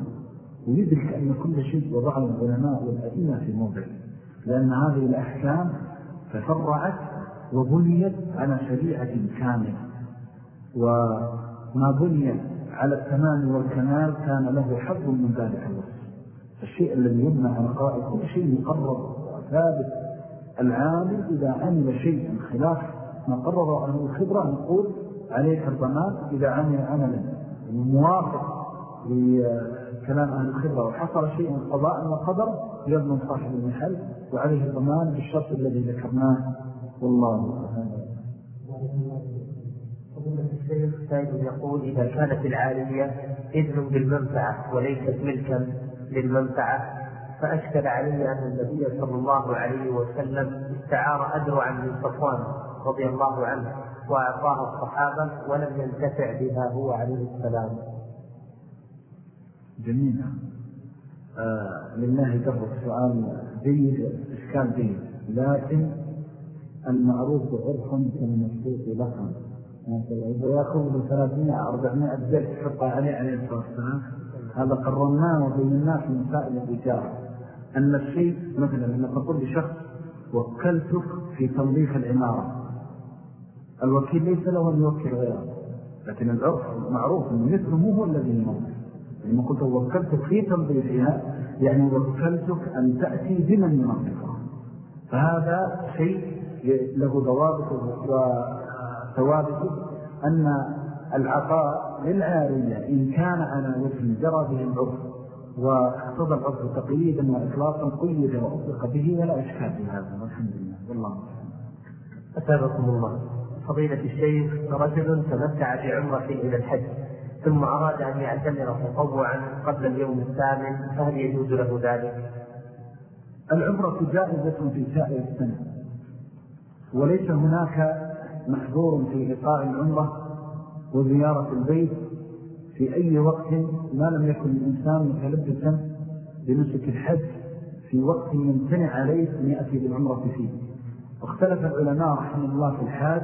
ويدرك أن كل شيء وضعه العلماء والأئمة في موضع لأن هذه الأحكام تفرعت وبنيت على شريعة كاملة. وما بني على التمام والكمال كان له حظ من ذلك الوصف. الشيء الذي يبنى على قائد كل شيء مقرر وثابت العامل إذا عمل شيئا خلاف ما قرر أهل الخبرة نقول عليك الضمان إذا عمل عملا موافق لكلام أهل الخبرة وحصل شيء قضاء وقدر يضمن صاحب المحل وعليه الضمان بالشرط الذي ذكرناه. والله الشيخ سائل يقول إذا كانت العالية إذن بالمنفعة وليست ملكا للمنفعة فأشكل علي أن النبي صلى الله عليه وسلم استعار أدرعا من صفوان رضي الله عنه وأعطاها الصحابة ولم ينتفع بها هو عليه السلام. جميل. آه لله در السؤال جيد إشكال جيد. لكن المعروف عرفا كالمشروط لكم. ويأخذ ب 300 400 بيت تحطها عليه عليه الصلاة والسلام. هذا قررناه وبيناه في مسائل الإجارة أن الشيء مثلا لما تقول لشخص وكلتك في تنظيف العمارة الوكيل ليس له أن يوكل غيره لكن العرف معروف أن مثله هو الذي ينظف لما قلت وكلتك في تنظيفها يعني وكلتك أن تأتي بمن ينظفها. فهذا شيء له ضوابط وثوابت أن العطاء للعارية إن كان على وجه جرى به العرف. واقتضى العرف تقييدا وإطلاقا قيد وأطلق به ولا إشكال في هذا والحمد لله. والله أسابقكم الله. فضيلة الشيخ رجل تمتع بعمرة إلى الحج ثم أراد أن يعتمر تطوعا قبل اليوم الثامن فهل يجوز له ذلك؟ العمرة جائزة في سائر السنة وليس هناك محظور في إقاء العمرة وزيارة البيت في أي وقت ما لم يكن الإنسان متلبسا بنسك الحج في وقت يمتنع عليه أن يأتي بالعمرة فيه. واختلف العلماء رحمه الله في الحاج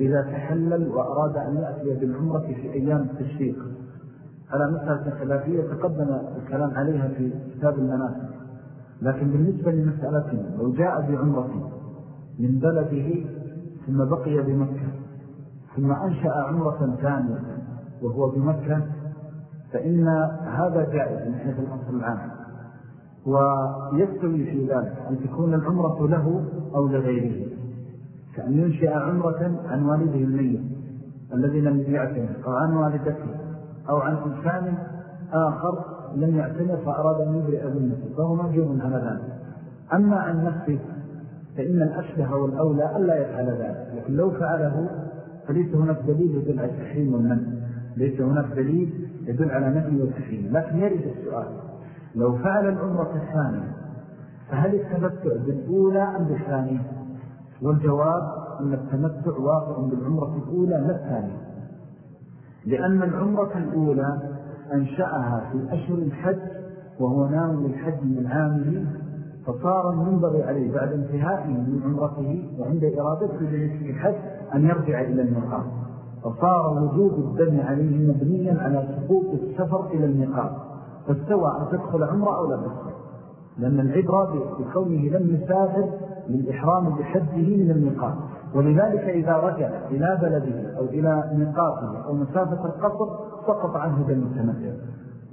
إذا تحلل وأراد أن يأتي بالعمرة في أيام التشريق. على مسألة خلافية تقدم الكلام عليها في كتاب المناسك لكن بالنسبة لمسألتنا لو جاء بعمرة من بلده ثم بقي بمكة ثم أنشأ عمرة ثانية وهو بمكة فإن هذا جائز من حيث الأصل العام. ويستوي في ذلك أن تكون العمرة له أو لغيره. كأن ينشئ عمرة عن والده الميت الذي لم يعتمر أو عن والدته أو عن إنسان آخر لم يعتمر فأراد أن يبرئ ذنته فهو مجيب على ذلك أما عن نفسه فإن الأشبه والأولى ألا يفعل ذلك لكن لو فعله فليس هناك دليل التحريم والمنع. ليس هناك دليل يدل على نفي والتحريم لكن يرد السؤال لو فعل العمرة الثانية فهل التمتع بالأولى أم بالثانية؟ والجواب أن التمتع واقع بالعمرة الأولى لا الثانية. لأن العمرة الأولى أنشأها في أشهر الحج وهو نام للحج من عامه فصار ينبغي عليه بعد انتهائه من عمرته وعند إرادته لنسك الحج أن يرجع إلى المقام فصار وجود الدم عليه مبنيا على سقوط السفر إلى المقام فاستوى أن تدخل عمرة أو لا تدخل. لأن العبرة بكونه لم يسافر للإحرام بحجه من المقام ولذلك إذا رجع إلى بلده أو إلى مقاته أو مسافة القصر سقط عنه دم التمتع.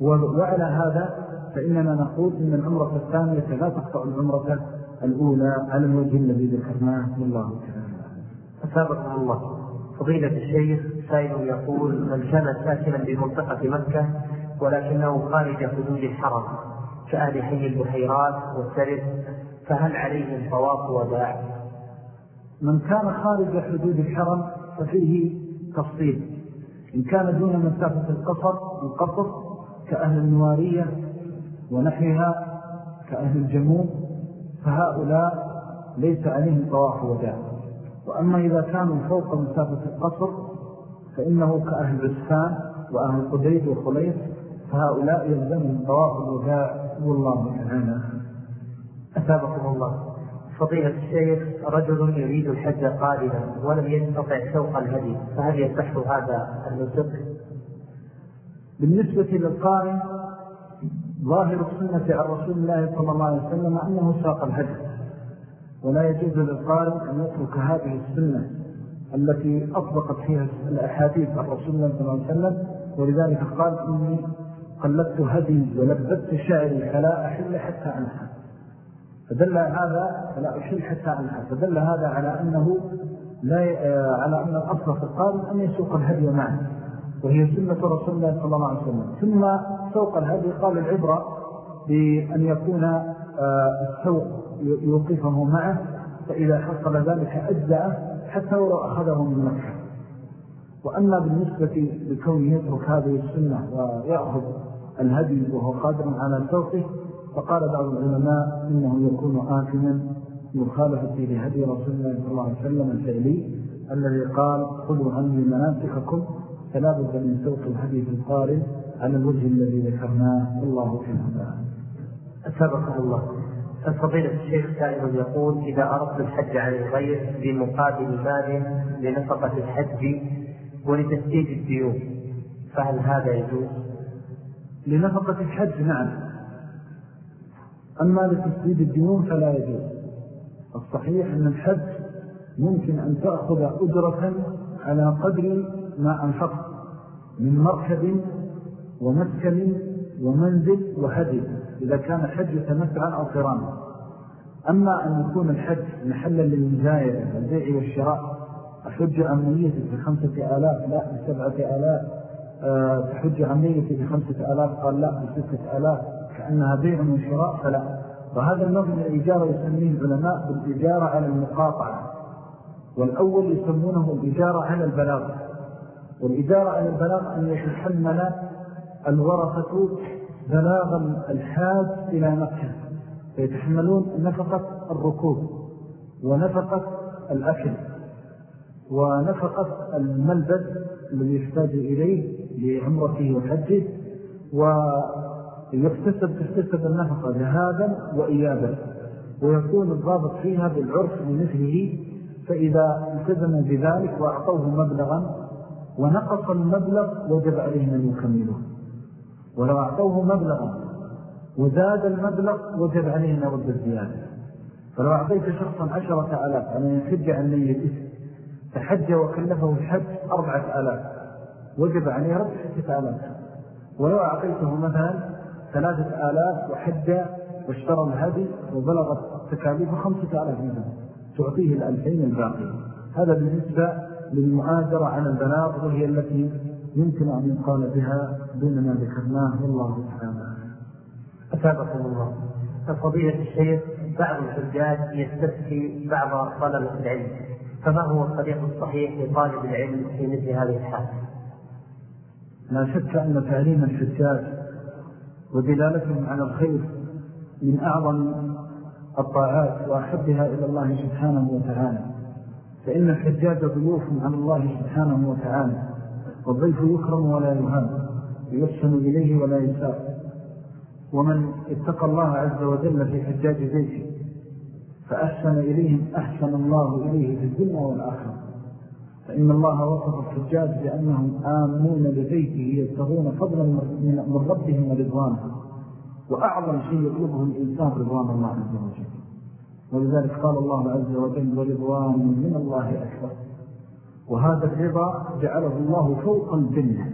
وعلى هذا فإننا نقول إن العمرة الثانية لا تقطع العمرة الأولى على الوجه الذي ذكرناه. والله تعالى أسابقنا الله. فضيلة الشيخ سائل يقول من كان ساكنا بمنطقة مكة ولكنه خارج حدود الحرم كأهل حي البحيرات والسرد فهل عليهم طواف وداع من كان خارج حدود الحرم ففيه تفصيل. إن كان دون مسافة القصر القصر كأهل النوارية ونحيها كأهل الجموم فهؤلاء ليس عليهم طواف وداع وأما إذا كانوا فوق مسافة القصر فإنه كأهل عسفان وأهل قديد وخليص فهؤلاء يلزمهم طواف الوداع والله تعالى. أثابكم الله. فضيلة الشيخ رجل يريد الحج قادما ولم يستطع سوق الهدي فهل يصح هذا النسك؟ بالنسبة للقارن ظاهر السنة عن رسول الله صلى الله عليه وسلم أنه ساق الهدي. ولا يجوز للقارن أن يترك هذه السنة التي أطبقت فيها الأحاديث عن رسول الله صلى الله عليه وسلم. ولذلك قال إني قلدت هدي ولبت شعري فلا أحل حتى أنحى. فدل هذا فلا أحل حتى أنحى. فدل هذا على أنه لا على أن الأصل في القارن أن يسوق الهدي معه وهي سنة رسول الله صلى الله عليه وسلم. ثم سوق الهدي قال العبرة بأن يكون آه، السوق يوقفه معه فإذا حصل ذلك أجزأه حتى ولو أخذه من مكة. وأما بالنسبة لكونه يترك هذه السنة ويأخذ الهدي وهو قادر على سوقه فقال بعض العلماء إنه يكون آثما مخالفة لهدي رسول الله صلى الله عليه وسلم الفعلي الذي قال خذوا عني مناسككم فلا بد من سوق الحديث القارن على الوجه الذي ذكرناه الله تعالى أسابقه الله. فضيلة الشيخ سائل يقول إذا أردت الحج عن الغير بمقابل مال لنفقة الحج ولتسديد الديون فهل هذا يجوز؟ لنفقة الحج نعم أما لتسديد الديون فلا يجوز الصحيح أن الحج ممكن أن تأخذ أجرة على قدر ما أنفقت من مركب ومسكن ومنزل وهدي إذا كان الحج تمتعا أو قرانا أما أن يكون الحج محلا للمزايدة والبيع والشراء أحج عمليتي بخمسة آلاف لا بسبعة آلاف أه تحج عمليتي بخمسة آلاف قال لا بستة آلاف كأنها بيع وشراء فلا. وهذا النوع من الإجارة يسميه العلماء بالإجارة على المقاطعة. والأول يسمونه الإجارة على البلاغ والإدارة على البلاغ أن يتحمل الورثة بلاغ الحاج إلى مكة. فيتحملون نفقة الركوب ونفقة الأكل ونفقة الملبس الذي يحتاج إليه لعمرته وحجه ويكتسب تكتسب النفقة ذهابا وإيابا. ويكون الضابط فيها بالعرف لمثله فإذا التزموا بذلك وأعطوه مبلغا ونقص المبلغ وجب عليهم أن يكملوه. ولو أعطوه مبلغا وزاد المبلغ وجب عليهم أن يرد الزيادة. فلو أعطيت شخصا عشرة آلاف أن يحج عن الإثم فحج وكلفه الحج أربعة آلاف وجب عليه رد ستة آلاف. ولو أعطيته مثلا ثلاثة آلاف وحج واشترى الهدي وبلغت تكاليفه خمسة آلاف مثلا تعطيه الألفين الباقي. هذا بالنسبة للمؤازرة على البلاغ وهي التي يمكن أن يقال بها دون ما ذكرناه والله تعالى. أثابكم الله. فضيلة الشيخ بعض الحجاج يستفتي بعض طلبة العلم. فما هو الطريق الصحيح لطالب العلم في مثل هذه الحالة؟ لا شك أن تعليم الحجاج ودلالتهم على الخير من أعظم الطاعات وأحبها إلى الله سبحانه وتعالى. فإن الحجاج ضيوف على الله سبحانه وتعالى. والضيف يكرم ولا يهان يحسن إليه ولا يساء ومن اتقى الله عز وجل في حجاج بيته فأحسن إليهم أحسن الله إليه في الدنيا والآخرة. فإن الله وصف الحجاج بأنهم آمنون لبيته يبتغون فضلا من ربهم ورضوانه. وأعظم شيء يطلبه الإنسان رضوان الله عز وجل. ولذلك قال الله عز وجل ورضوان من الله أكبر. وهذا الرضا جعله الله فوق الجنة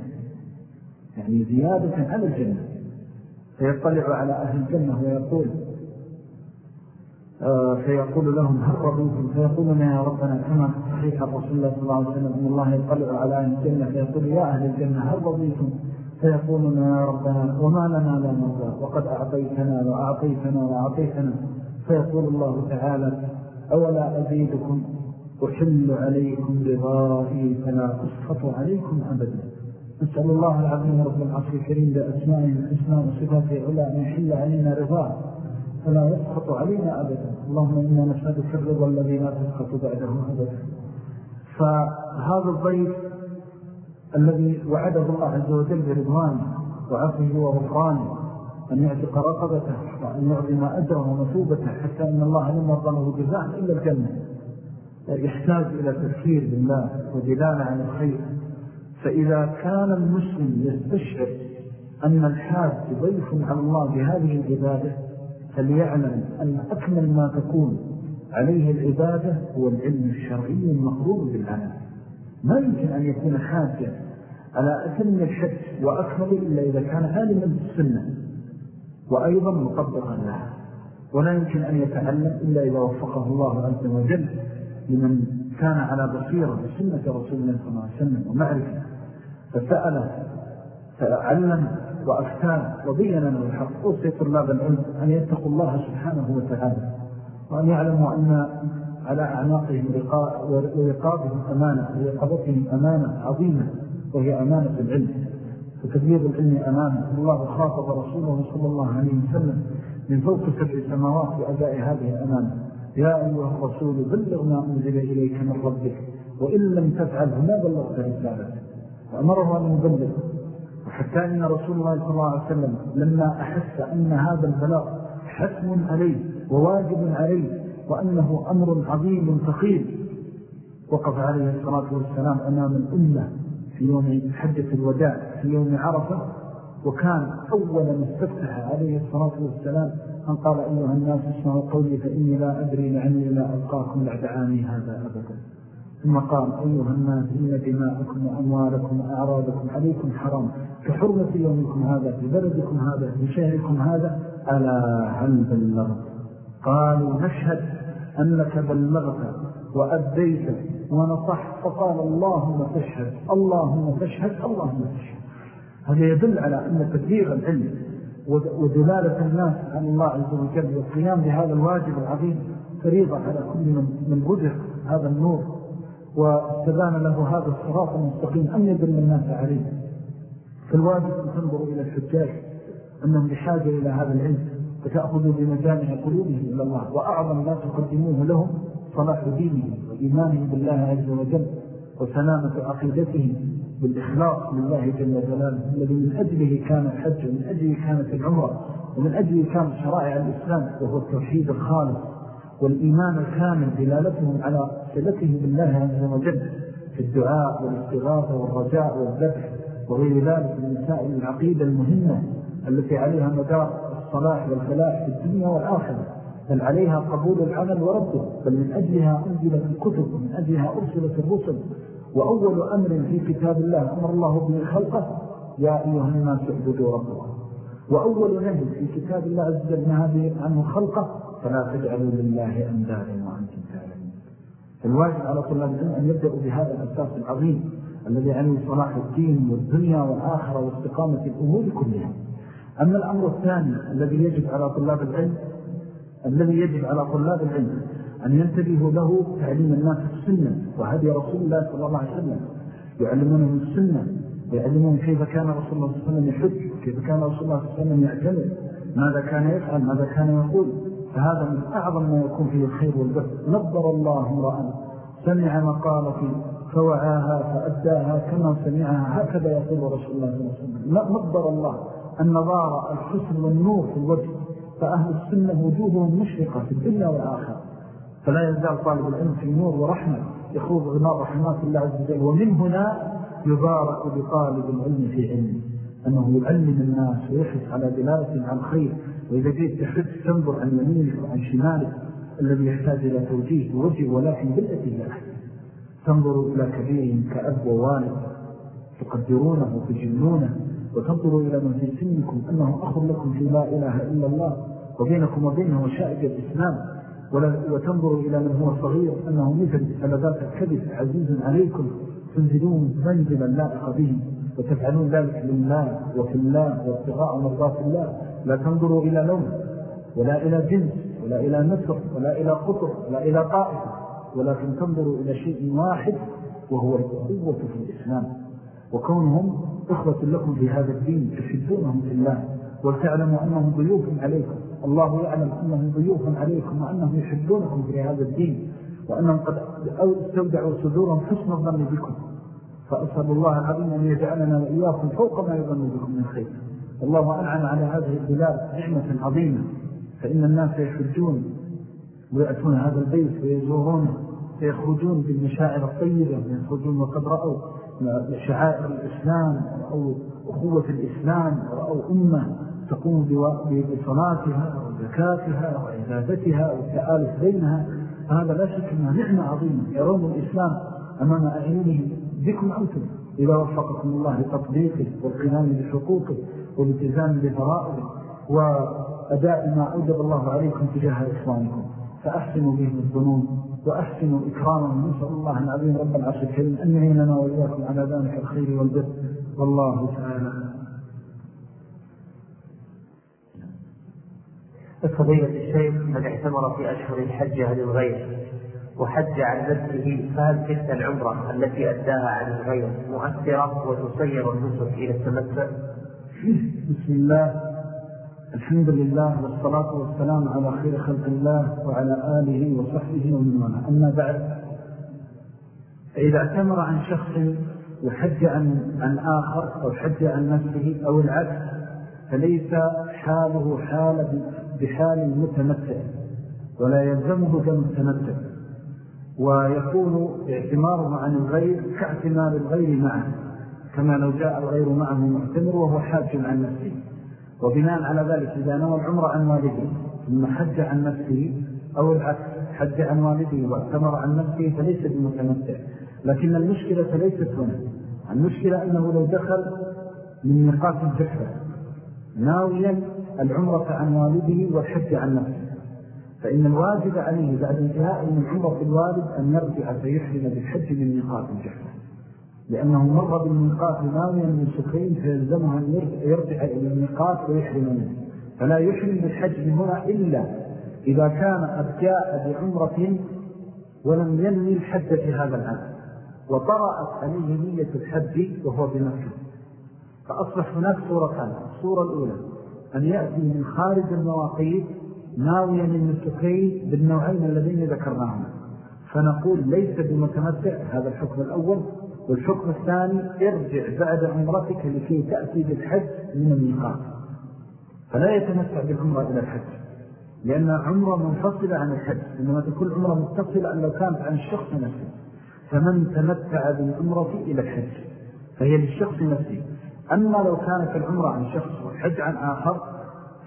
يعني زيادة على الجنة. فيطلع على أهل الجنة ويقول آه، فيقول لهم هل رضيتم؟ فيقولون يا ربنا كما صحيح الرسول الله صلى الله عليه وسلم أن الله يطلع على أهل الجنة. فيقول يا أهل الجنة هل رضيتم؟ فيقولون يا ربنا وما لنا لا نرضى. وقد أعطيتنا وأعطيتنا وأعطيتنا. فيقول الله تعالى أولا أزيدكم؟ أحل عليكم رضائي فلا أسخط عليكم أبدا. نسأل الله العظيم رب العصر الكريم بأسمائه الحسنى وصفاته علا أن يحل علينا رضاه فلا يسخط علينا أبدا. اللهم إنا نسألك الرضا الذي لا تسخط بعده أبدا. فهذا الضيف الذي وعده الله عز وجل برضوانه وعفه وغفرانه أن يعتق رقبته وأن يعظم أجره ومثوبته حتى أن الله لم يرضى له جزاء إلا الجنة. يحتاج إلى تفكير بالله ودلالة عن الخير. فإذا كان المسلم يستشعر أن الحاج ضيف على الله بهذه العبادة فليعلم أن أكمل ما تكون عليه العبادة هو العلم الشرعي المقرون بالعمل. ما يمكن أن يكون حاجا على أتم الحج وأكمل إلا إذا كان عالما بالسنة وأيضا مطبقا لها. ولا يمكن أن يتعلم إلا إذا وفقه الله عز وجل لمن كان على بصيرة بسنة رسول الله صلى الله عليه وسلم ومعرفة فسأل فعلم وأفتان وبين له الحق. أوصي طلاب العلم أن يتقوا الله سبحانه وتعالى وأن يعلموا أن على أعناقهم ورقابهم أمانة ورقابتهم أمانة عظيمة وهي أمانة العلم. وتبليغ العلم أمانة. الله خاطب رسوله صلى الله عليه وسلم من فوق سبع سماوات وأداء هذه الأمانة. يا أيها الرسول بلغ ما أنزل إليك من ربك وإن لم تفعله ما بلغت رسالة فأمره أن يبلغ. وحتى أن رسول الله صلى الله عليه وسلم لما أحس أن هذا البلاغ حتم عليه وواجب عليه وأنه أمر عظيم ثقيل وقف عليه الصلاة والسلام أمام الأمة في يوم حجة الوداع في يوم عرفة وكان أول ما استفتح عليه الصلاة والسلام أن قال أيها الناس اسمعوا قولي فإني لا أدري لعني لا ألقاكم بعد عامي هذا أبدا. ثم قال أيها الناس إن دماءكم وأموالكم وأعراضكم عليكم حرام. كحرمة يومكم هذا في بلدكم هذا في شهركم هذا ألا هل بلغت؟ قالوا نشهد أنك بلغت وأديت ونصحت. فقال اللهم تشهد اللهم تشهد اللهم تشهد هذا يدل على أن تبليغ العلم ودلالة الناس عن الله عز وجل والقيام بهذا الواجب العظيم فريضة على كل من رزق هذا النور واستبان له هذا الصراط المستقيم أن يدل الناس عليه. فالواجب أن تنظروا إلى الحجاج أنهم بحاجة إلى هذا العلم فتأخذوا بمجامع قلوبهم إلى الله وأعظم ما تقدموه لهم صلاح دينهم وإيمانهم بالله عز وجل وسلامة عقيدتهم بالإخلاص لله جل جلاله الذي من أجله كان الحج ومن أجله كانت العمرة ومن أجله كانت شرائع الإسلام وهو التوحيد الخالص والإيمان الكامل دلالتهم على صلتهم بالله عز وجل في الدعاء والاستغاثة والرجاء والذبح وغير ذلك من مسائل العقيدة المهمة التي عليها مدار الصلاح والفلاح في الدنيا والآخرة بل عليها قبول العمل ورده بل من أجلها أنزلت الكتب ومن أجلها أرسلت الرسل وأول أمر في كتاب الله أمر الله به خلقه يا أيها الناس اعبدوا ربكم. وأول نهي في كتاب الله عز وجل نهى عنه خلقه فلا تجعلوا لله أندادا وأنتم تعلمون. فالواجب على طلاب العلم أن يبدأوا بهذا الأساس العظيم الذي عليه صلاح الدين والدنيا والآخرة واستقامة الأمور كلها. أما الأمر الثاني الذي يجب على طلاب العلم الذي يجب على طلاب العلم أن ينتبهوا له تعليم الناس السنة وهذه رسول الله صلى الله عليه وسلم. يعلمونهم السنة ويعلمون كيف كان رسول الله صلى الله عليه وسلم يحج كيف كان رسول الله صلى الله عليه وسلم يعتمر ماذا كان يفعل ماذا كان يقول. فهذا من أعظم ما يكون فيه الخير والبر. نظر الله امرأة سمع مقالتي فوعاها فأداها كما سمعها هكذا يقول رسول الله صلى الله عليه وسلم. نظر الله. النظارة الحسن والنور في الوجه. فأهل السنة وجوههم مشرقة في الدنيا والآخرة. فلا يزال طالب العلم في نور ورحمة يخوض غناء رحمات الله عز وجل. ومن هنا يبارك بطالب العلم في علمه أنه يعلم الناس ويحرص على دلالة عن خير وإذا جيت تحرص تنظر عن يمينك وعن شمالك الذي يحتاج إلى توجيه ووجه ولكن بالأتي الله تنظر إلى كبير كأب ووالد تقدرونه وتجلونه وتنظروا إلى من في سنكم أنه أخر لكم في لا إله إلا الله وبينكم وبينه وشائق الإسلام. وتنظروا إلى من هو صغير أنه مثل سلبات الكذب عزيز عليكم تنزلون منزلا لائق به وتفعلون ذلك لله وفي الله وابتغاء مرضات الله. لا تنظروا إلى لون ولا إلى جنس ولا إلى نسر ولا إلى قطر ولا إلى طائفة ولكن تنظروا إلى شيء واحد وهو القوة في الإسلام. وكونهم إخوة لكم في هذا الدين تحبونهم في الله وتعلموا أنهم ضيوف عليكم. الله يعلم أنهم ضيوف عليكم وأنهم يحبونكم في هذا الدين وأنهم قد استودعوا صدورهم حسن الظن بكم. فأسأل الله العظيم أن يجعلنا وإياكم فوق ما يظن بكم من خير. الله أنعم على هذه البلاد نعمة عظيمة. فإن الناس يحجون ويأتون هذا البيت ويزورونه فيخرجون بالمشاعر الطيبة ويخرجون وقد رأوا شعائر الإسلام أو أخوة الإسلام أو أمة تقوم بصلاتها وزكاتها وعبادتها والتآلف بينها فهذا لا شك أنها نعمة عظيمة. يرون الإسلام أمام أعينهم بكم أنتم إذا وفقكم الله لتطبيقه والقيام بحقوقه والالتزام بفرائضه وأداء ما أوجب الله عليكم تجاه إخوانكم فأحسنوا بهم الظنون وأحسنوا إكرامهم نسأل الله العظيم رب العرش الكريم أن يعيننا وإياكم على ذلك الخير والبر. والله تعالى فضيلة الشيخ من اعتمر في أشهر الحج عن الغير وحج عن نفسه فهل تلك العمرة التي أداها عن الغير مؤثرة وتصير النسك إلى التمتع؟ بسم الله الحمد لله والصلاة والسلام على خير خلق الله وعلى آله وصحبه ومن والاه أما بعد إذا اعتمر عن شخص وحج عن, عن آخر أو حج عن نفسه أو العكس فليس حاله حال بحال المتمتع ولا يلزمه كالمتمتع ويكون اعتماره عن الغير كاعتمار الغير معه كما لو جاء الغير معه معتمر وهو حاج عن نفسه. وبناء على ذلك إذا نوى العمر عن والده ثم حج عن نفسه أو العكس حج عن والده واعتمر عن نفسه فليس بمتمتع. لكن المشكلة ليست هنا. المشكلة أنه لو دخل من نقاط الجحفة ناويا العمرة عن والده والحج عن نفسه. فإن الواجب عليه بعد انتهاء من عمرة الوالد أن يرجع فيحرم بالحج من نقاط الجحفة. لأنه مر بالميقات ناويا النسكين فيلزمه أن يرجع إلى الميقات ويحرم منه. فلا يحرم بالحج من هنا إلا إذا كان قد جاء بعمرة ولم ينو الحج في هذا العام. وطرأت عليه نية الحج وهو بمكة. فأصبح هناك صورتان الصورة الأولى. أن يأتي من خارج المواقيت ناويا النسكين بالنوعين الذين ذكرناهم. فنقول ليس بمتمتع هذا الحكم الأول. والحكم الثاني ارجع بعد عمرتك لكي تأتي بالحج من الميقات. فلا يتمتع بالعمرة إلى الحج لأن عمرة منفصلة عن الحج إنما تكون عمرة متصلة أن لو كانت عن الشخص نفسه. فمن تمتع بالعمرة إلى الحج فهي للشخص نفسه. أما لو كانت العمرة عن شخص والحج عن آخر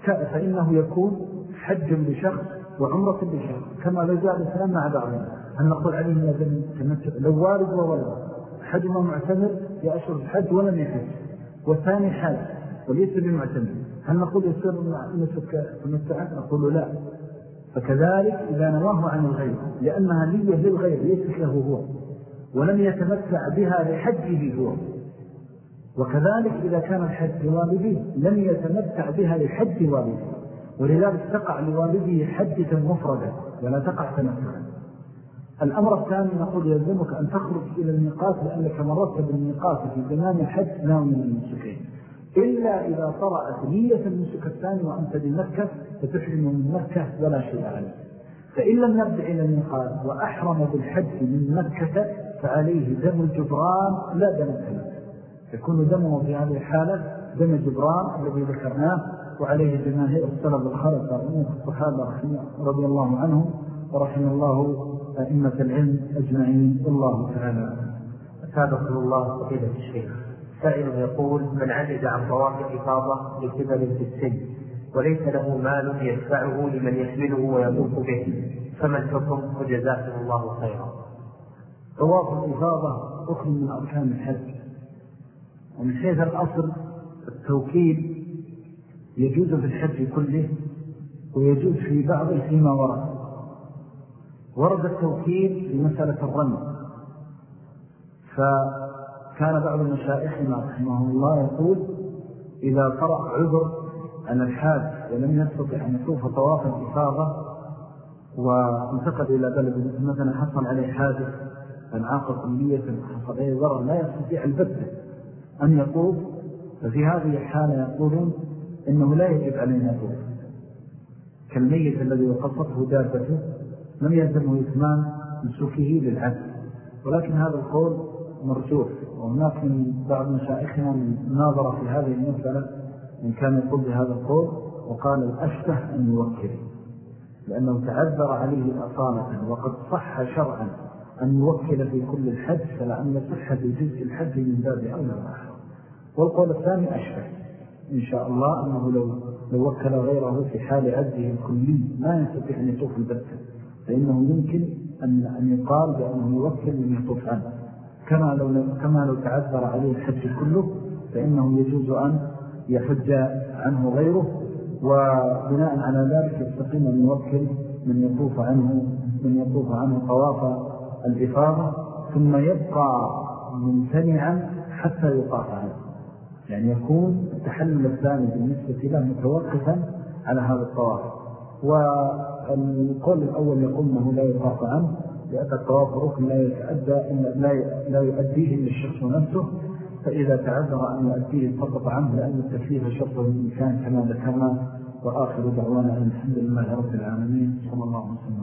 فإنه يكون حج لشخص وعمرة لشخص كما لو جاء الإسلام مع بعضهم. أن نقول عليه لازم تمتع؟ لو والد وولد أحدهما معتمر في أشهر الحج ولم يحج. والثاني حاج وليس بمعتمر. هل نقول يصير نسك تمتع نقول لا. فكذلك إذا نواه عن الغير لأنها نية للغير ليست له هو. ولم يتمتع بها لحجه هو. وكذلك إذا كان الحج لوالده لم يتمتع بها لحج والده ولذلك تقع لوالده حدثا مفردا ولا تقع تنفسا الأمر الثاني نقول يلزمك أن تخرج إلى الميقات لأنك مرت بالميقات في زمان الحج ناوي من المسكين إلا إذا طرأت نية المسك الثاني وأنت بمكة فتحرم من مكة ولا شيء عليه. فإن لم نبدأ إلى الميقات وأحرم بالحج من مكة فعليه دم الجبران لا دم الثلاث يكون دمه في هذه الحالة دم الجبران الذي ذكرناه وعليه جماهير السلف الخلق رحمه الصحابة رضي الله عنهم ورحم الله أئمة العلم أجمعين. والله تعالى أسابقنا الله فضيلة الشيخ. سائل يقول من عجز عن طواف الإفاضة لكبر في السن وليس له مال يدفعه لمن يحمله ويطوف به فما الحكم؟ وجزاكم الله خيرا. طواف الإفاضة ركن من أركان الحج. ومن حيث الأصل التوكيل يجوز في الحج كله ويجوز في بعضه فيما ورد. ورد التوكيل في مسألة الرمي. فكان بعض مشائخنا رحمه الله يقول إذا طرأ عذر عن الحاج ولم يستطع أن يطوف طواف الإفاضة وانتقل إلى بلد مثلا حصل عليه حادث فانعاق كلية حصل عليه ضرر لا يستطيع البتة أن يطوف ففي هذه الحالة يقولون إنه لا يجب عليه أن يطوف كالميت الذي وقصته دابته لم يلزمه إثمان نسوكه للعبد. ولكن هذا القول مرجوح وهناك من بعض مشائخنا من ناظر في هذه المسألة إن كان يقول بهذا القول وقال الأشبه أن يوكل لأنه تعذر عليه أصالة وقد صح شرعا أن يوكل في كل الحج فلأن صحة جزء الحج من باب أولى وآخر. والقول الثاني أشبه. إن شاء الله أنه لو, لو وكل غيره في حال عزه الكلي ما يستطيع أن يطوف البتة. فإنه يمكن أن, أن يقال بأنه يوكل من يطوف عنه. كما لو, كما لو تعذر عليه الحج كله فإنه يجوز أن يحج عنه غيره وبناء على ذلك يستقيم أن يوكل من يطوف عنه من يطوف عنه طواف الإفاضة ثم يبقى ممتنعا حتى يطاف عنه يعني يكون التحلل الثاني بالنسبة له متوقفا على هذا الطواف. والقول الأول يقول أنه لا يطاف عنه لأن الطواف ركن لا يتأدى لا يؤديه إلا الشخص نفسه. فإذا تعذر أن يؤديه سقط عنه لأن التكليف شرط الإنسان كما ذكرنا. وآخر دعوانا الحمد لله رب العالمين. صلى الله عليه وسلم.